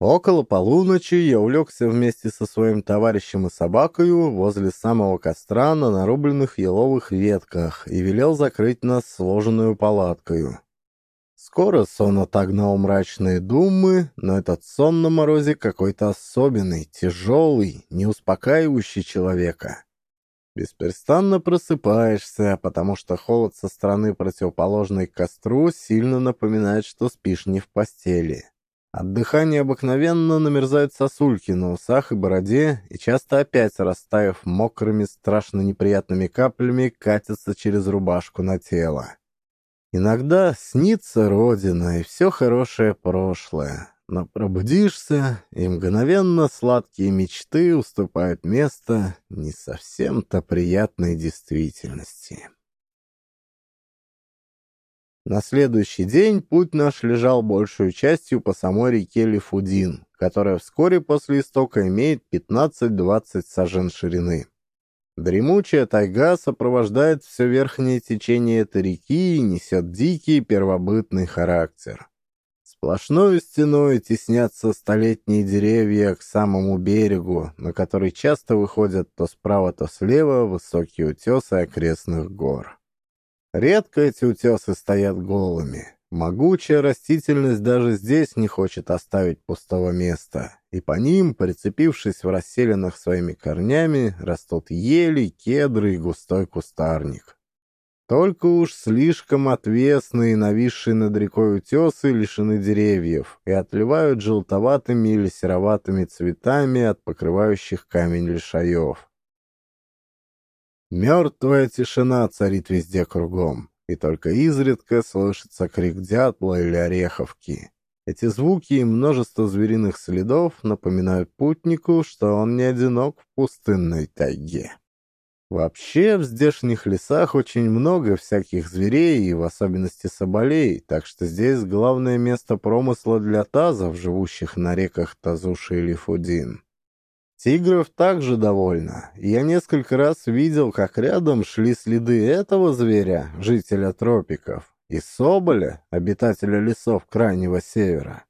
[SPEAKER 1] Около полуночи я улегся вместе со своим товарищем и собакою возле самого костра на нарубленных еловых ветках и велел закрыть нас сложенную палаткою. Скоро сон отогнал мрачные думы, но этот сон на морозе какой-то особенный, тяжелый, не успокаивающий человека. Бесперестанно просыпаешься, потому что холод со стороны противоположной к костру сильно напоминает, что спишь не в постели. От дыхания обыкновенно намерзают сосульки на усах и бороде, и часто опять, растаяв мокрыми, страшно неприятными каплями, катятся через рубашку на тело. Иногда снится родина и все хорошее прошлое, но пробудишься, и мгновенно сладкие мечты уступают место не совсем-то приятной действительности. На следующий день путь наш лежал большую частью по самой реке Лифудин, которая вскоре после истока имеет 15-20 сажен ширины. Дремучая тайга сопровождает все верхнее течение этой реки и несет дикий первобытный характер. Сплошной стеной теснятся столетние деревья к самому берегу, на который часто выходят то справа, то слева высокие утесы окрестных гор. Редко эти утесы стоят голыми. Могучая растительность даже здесь не хочет оставить пустого места, и по ним, прицепившись в расселенных своими корнями, растут ели, кедры и густой кустарник. Только уж слишком отвесные, нависшие над рекой утесы лишены деревьев и отливают желтоватыми или сероватыми цветами от покрывающих камень лишаев. Мертвая тишина царит везде кругом, и только изредка слышится крик дятла или ореховки. Эти звуки и множество звериных следов напоминают путнику, что он не одинок в пустынной тайге. Вообще, в здешних лесах очень много всяких зверей, и в особенности соболей, так что здесь главное место промысла для тазов, живущих на реках Тазуши или Фудин. Тигров также довольно. Я несколько раз видел, как рядом шли следы этого зверя, жителя тропиков, и соболя, обитателя лесов Крайнего Севера.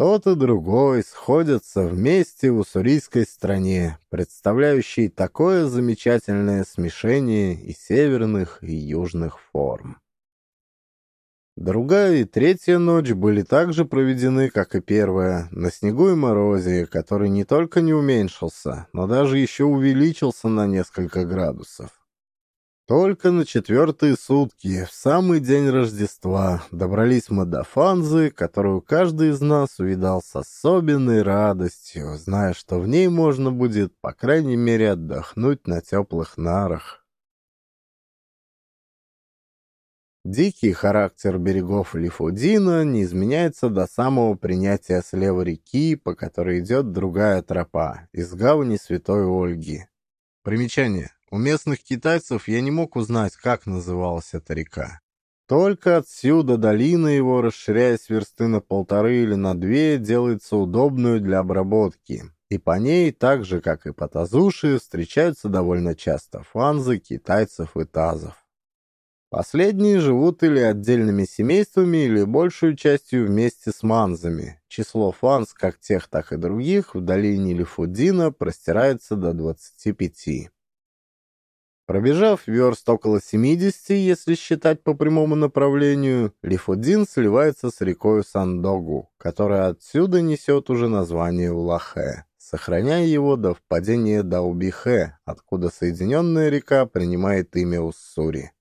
[SPEAKER 1] Тот и другой сходятся вместе в уссурийской стране, представляющей такое замечательное смешение и северных, и южных форм. Другая и третья ночь были также проведены, как и первая, на снегу и морозе, который не только не уменьшился, но даже еще увеличился на несколько градусов. Только на четвертые сутки, в самый день Рождества, добрались мы до Фанзы, которую каждый из нас увидал с особенной радостью, зная, что в ней можно будет, по крайней мере, отдохнуть на теплых нарах. Дикий характер берегов Лифудина не изменяется до самого принятия слева реки, по которой идет другая тропа, из гавани Святой Ольги. Примечание. У местных китайцев я не мог узнать, как называлась эта река. Только отсюда долина его, расширяясь версты на полторы или на две, делается удобную для обработки. И по ней, так же, как и по Тазуши, встречаются довольно часто фанзы, китайцев и тазов. Последние живут или отдельными семействами, или большую частью вместе с манзами. Число фанс, как тех, так и других, в долине Лифудина простирается до 25. Пробежав верст около 70, если считать по прямому направлению, Лифудин сливается с рекой Сандогу, которая отсюда несет уже название Улахе, сохраняя его до впадения Даубихе, откуда соединенная река принимает имя Уссури.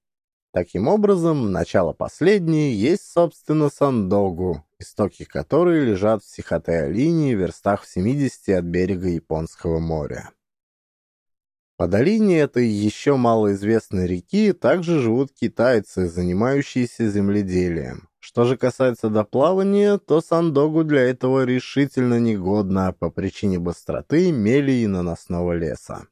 [SPEAKER 1] Таким образом, начало последней есть, собственно, Сандогу, истоки которой лежат в Сихотэ-линии в верстах в 70 от берега Японского моря. По долине этой еще малоизвестной реки также живут китайцы, занимающиеся земледелием. Что же касается доплавания, то Сандогу для этого решительно негодна по причине быстроты мели и наносного леса.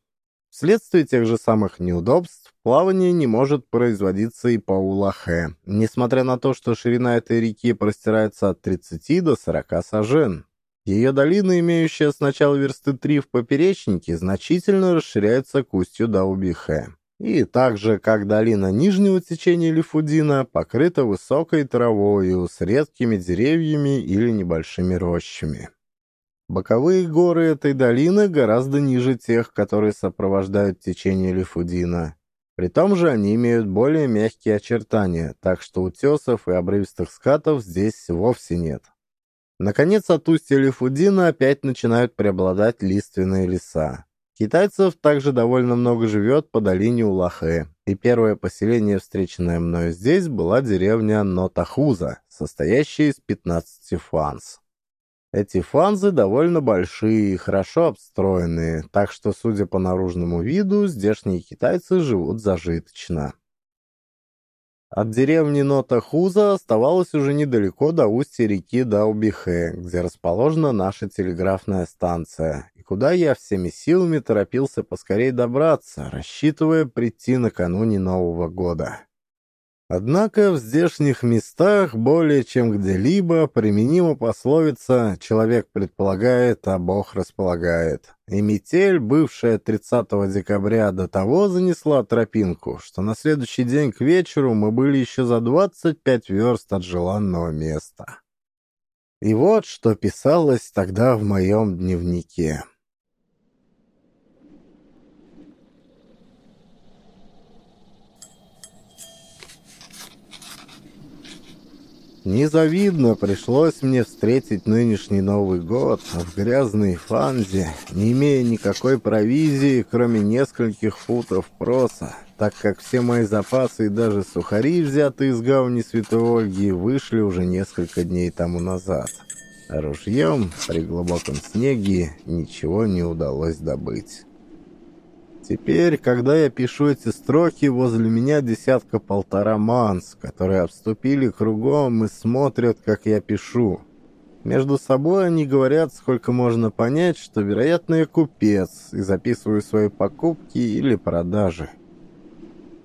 [SPEAKER 1] Вследствие тех же самых неудобств Плавание не может производиться и по Улахе, несмотря на то, что ширина этой реки простирается от 30 до 40 сажен. Ее долина, имеющая сначала версты 3 в поперечнике, значительно расширяется к устью Даубихе. И так же, как долина нижнего течения Лифудина, покрыта высокой травою с редкими деревьями или небольшими рощами. Боковые горы этой долины гораздо ниже тех, которые сопровождают течение Лифудина. При том же они имеют более мягкие очертания, так что утесов и обрывистых скатов здесь вовсе нет. Наконец, от устья Лифудина опять начинают преобладать лиственные леса. Китайцев также довольно много живет по долине Улахе, и первое поселение, встреченное мною здесь, была деревня Нотахуза, состоящая из 15 фанс. Эти фанзы довольно большие и хорошо обстроенные, так что, судя по наружному виду, здешние китайцы живут зажиточно. От деревни Нотахуза оставалось уже недалеко до устья реки Даубихе, где расположена наша телеграфная станция, и куда я всеми силами торопился поскорей добраться, рассчитывая прийти накануне Нового года. Однако в здешних местах более чем где-либо применима пословица «человек предполагает, а Бог располагает». И метель, бывшая 30 декабря, до того занесла тропинку, что на следующий день к вечеру мы были еще за 25 верст от желанного места. И вот что писалось тогда в моем дневнике. Незавидно пришлось мне встретить нынешний Новый год в грязной фанзе, не имея никакой провизии, кроме нескольких футов проса, так как все мои запасы и даже сухари, взятые из гавани Святой Ольги, вышли уже несколько дней тому назад. А ружьем при глубоком снеге ничего не удалось добыть. Теперь, когда я пишу эти строки, возле меня десятка-полтора манс, которые обступили кругом и смотрят, как я пишу. Между собой они говорят, сколько можно понять, что, вероятно, я купец и записываю свои покупки или продажи.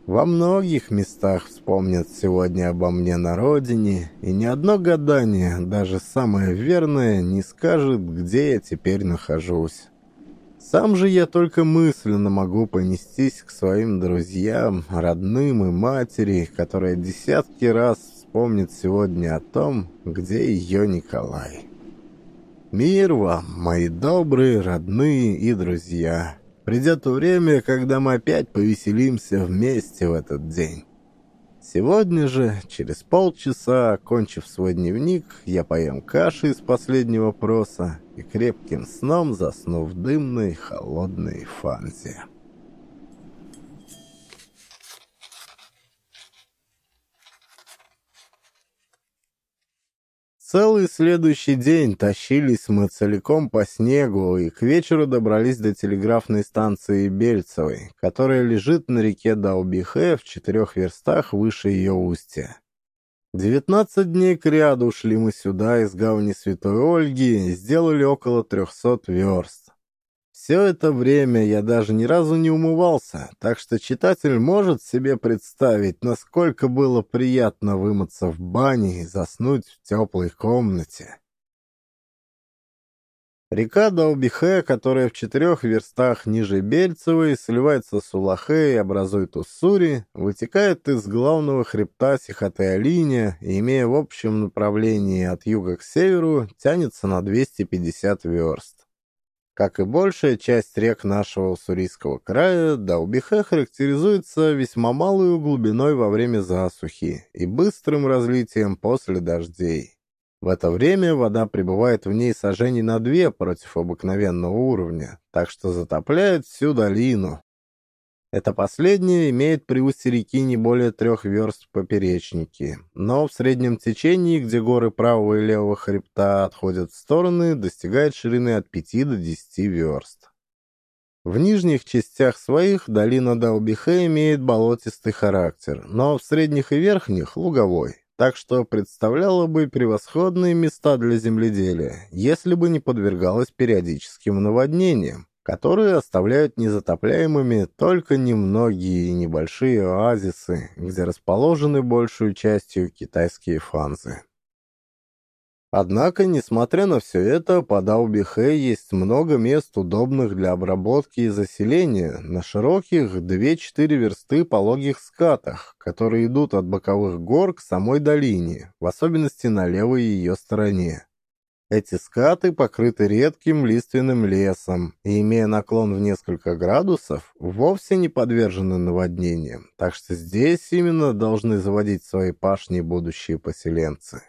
[SPEAKER 1] Во многих местах вспомнят сегодня обо мне на родине, и ни одно гадание, даже самое верное, не скажет, где я теперь нахожусь. Сам же я только мысленно могу понестись к своим друзьям, родным и матери, которая десятки раз вспомнит сегодня о том, где ее Николай. Мир вам, мои добрые, родные и друзья. Придет время, когда мы опять повеселимся вместе в этот день. Сегодня же, через полчаса, окончив свой дневник, я поем каши из последнего проса и крепким сном засну в дымной холодной фанзе. Целый следующий день тащились мы целиком по снегу и к вечеру добрались до телеграфной станции Бельцевой, которая лежит на реке Даубихе в четырех верстах выше ее устья. Девятнадцать дней кряду шли мы сюда из гавани Святой Ольги и сделали около трехсот верст. Все это время я даже ни разу не умывался, так что читатель может себе представить, насколько было приятно вымыться в бане и заснуть в теплой комнате. Река Далбихе, которая в четырех верстах ниже Бельцевой, сливается с Улахе и образует Уссури, вытекает из главного хребта Сихотэ-Алиня и, имея в общем направлении от юга к северу, тянется на 250 верст. Как и большая часть рек нашего Уссурийского края, Далбиха характеризуется весьма малой глубиной во время засухи и быстрым разлитием после дождей. В это время вода пребывает в ней сажений на две против обыкновенного уровня, так что затопляет всю долину, это последнее имеет при устье реки не более трех верст в поперечнике, но в среднем течении, где горы правого и левого хребта отходят в стороны, достигает ширины от 5 до 10 верст. В нижних частях своих долина Далбихе имеет болотистый характер, но в средних и верхних – луговой, так что представляла бы превосходные места для земледелия, если бы не подвергалась периодическим наводнениям, которые оставляют незатопляемыми только немногие небольшие оазисы, где расположены большую частью китайские фанзы. Однако, несмотря на все это, под Аубихе есть много мест, удобных для обработки и заселения, на широких 2-4 версты пологих скатах, которые идут от боковых гор к самой долине, в особенности на левой ее стороне. Эти скаты покрыты редким лиственным лесом и, имея наклон в несколько градусов, вовсе не подвержены наводнениям, так что здесь именно должны заводить свои пашни будущие поселенцы.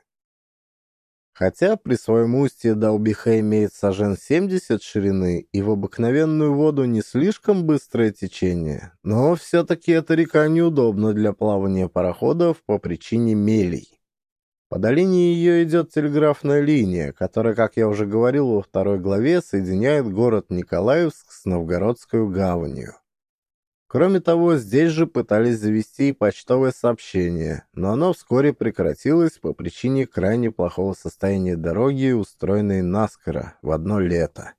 [SPEAKER 1] Хотя при своем устье Далбиха имеет сажен 70 ширины и в обыкновенную воду не слишком быстрое течение, но все-таки эта река неудобна для плавания пароходов по причине мелей. По долине ее идет телеграфная линия, которая, как я уже говорил во второй главе, соединяет город Николаевск с Новгородской гаванью. Кроме того, здесь же пытались завести и почтовое сообщение, но оно вскоре прекратилось по причине крайне плохого состояния дороги, устроенной наскоро в одно лето.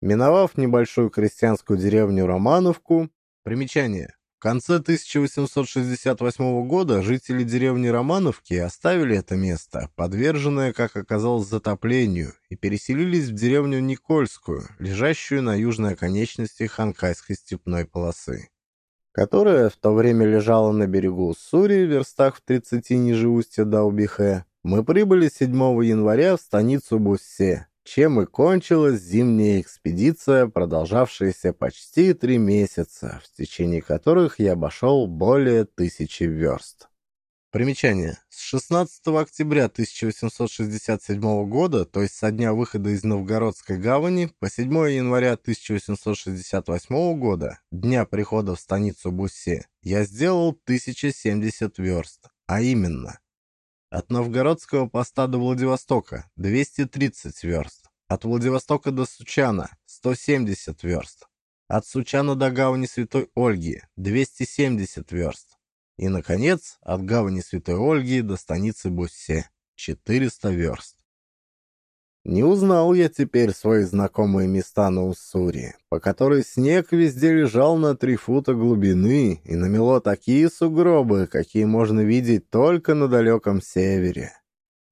[SPEAKER 1] Миновав небольшую крестьянскую деревню Романовку, примечание, в конце 1868 года жители деревни Романовки оставили это место, подверженное, как оказалось, затоплению, и переселились в деревню Никольскую, лежащую на южной оконечности Ханкайской степной полосы, которая в то время лежала на берегу Уссури, в верстах в 30 ниже устья Даубихе. Мы прибыли 7 января в станицу Буссе, чем и кончилась зимняя экспедиция, продолжавшаяся почти три месяца, в течение которых я обошел более тысячи верст. Примечание. С 16 октября 1867 года, то есть со дня выхода из Новгородской гавани, по 7 января 1868 года, дня прихода в станицу Буссе, я сделал 1070 верст, а именно от Новгородского поста до Владивостока – 230 верст. От Владивостока до Сучана – 170 верст. От Сучана до гавани Святой Ольги – 270 верст. И, наконец, от гавани Святой Ольги до станицы Буссе – 400 верст. Не узнал я теперь свои знакомые места на Уссури, по которой снег везде лежал на три фута глубины и намело такие сугробы, какие можно видеть только на далеком севере.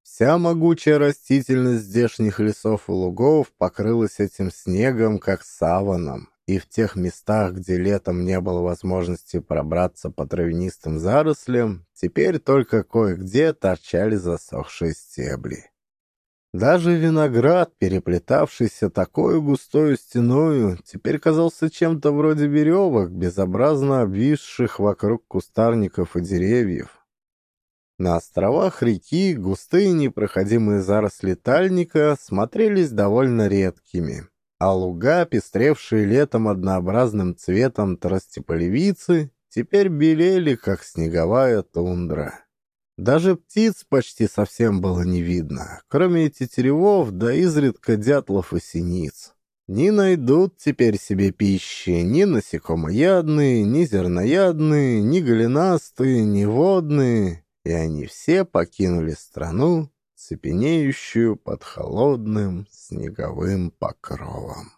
[SPEAKER 1] Вся могучая растительность здешних лесов и лугов покрылась этим снегом, как саваном, и в тех местах, где летом не было возможности пробраться по травянистым зарослям, теперь только кое-где торчали засохшие стебли. Даже виноград, переплетавшийся такой густой стеною, теперь казался чем-то вроде веревок, безобразно обвисших вокруг кустарников и деревьев. На островах реки густые непроходимые заросли тальника смотрелись довольно редкими, а луга, пестревшие летом однообразным цветом тростеполевицы, теперь белели, как снеговая тундра. Даже птиц почти совсем было не видно, кроме тетеревов да изредка дятлов и синиц. Не найдут теперь себе пищи ни насекомоядные, ни зерноядные, ни голенастые, ни водные, и они все покинули страну, цепенеющую под холодным снеговым покровом.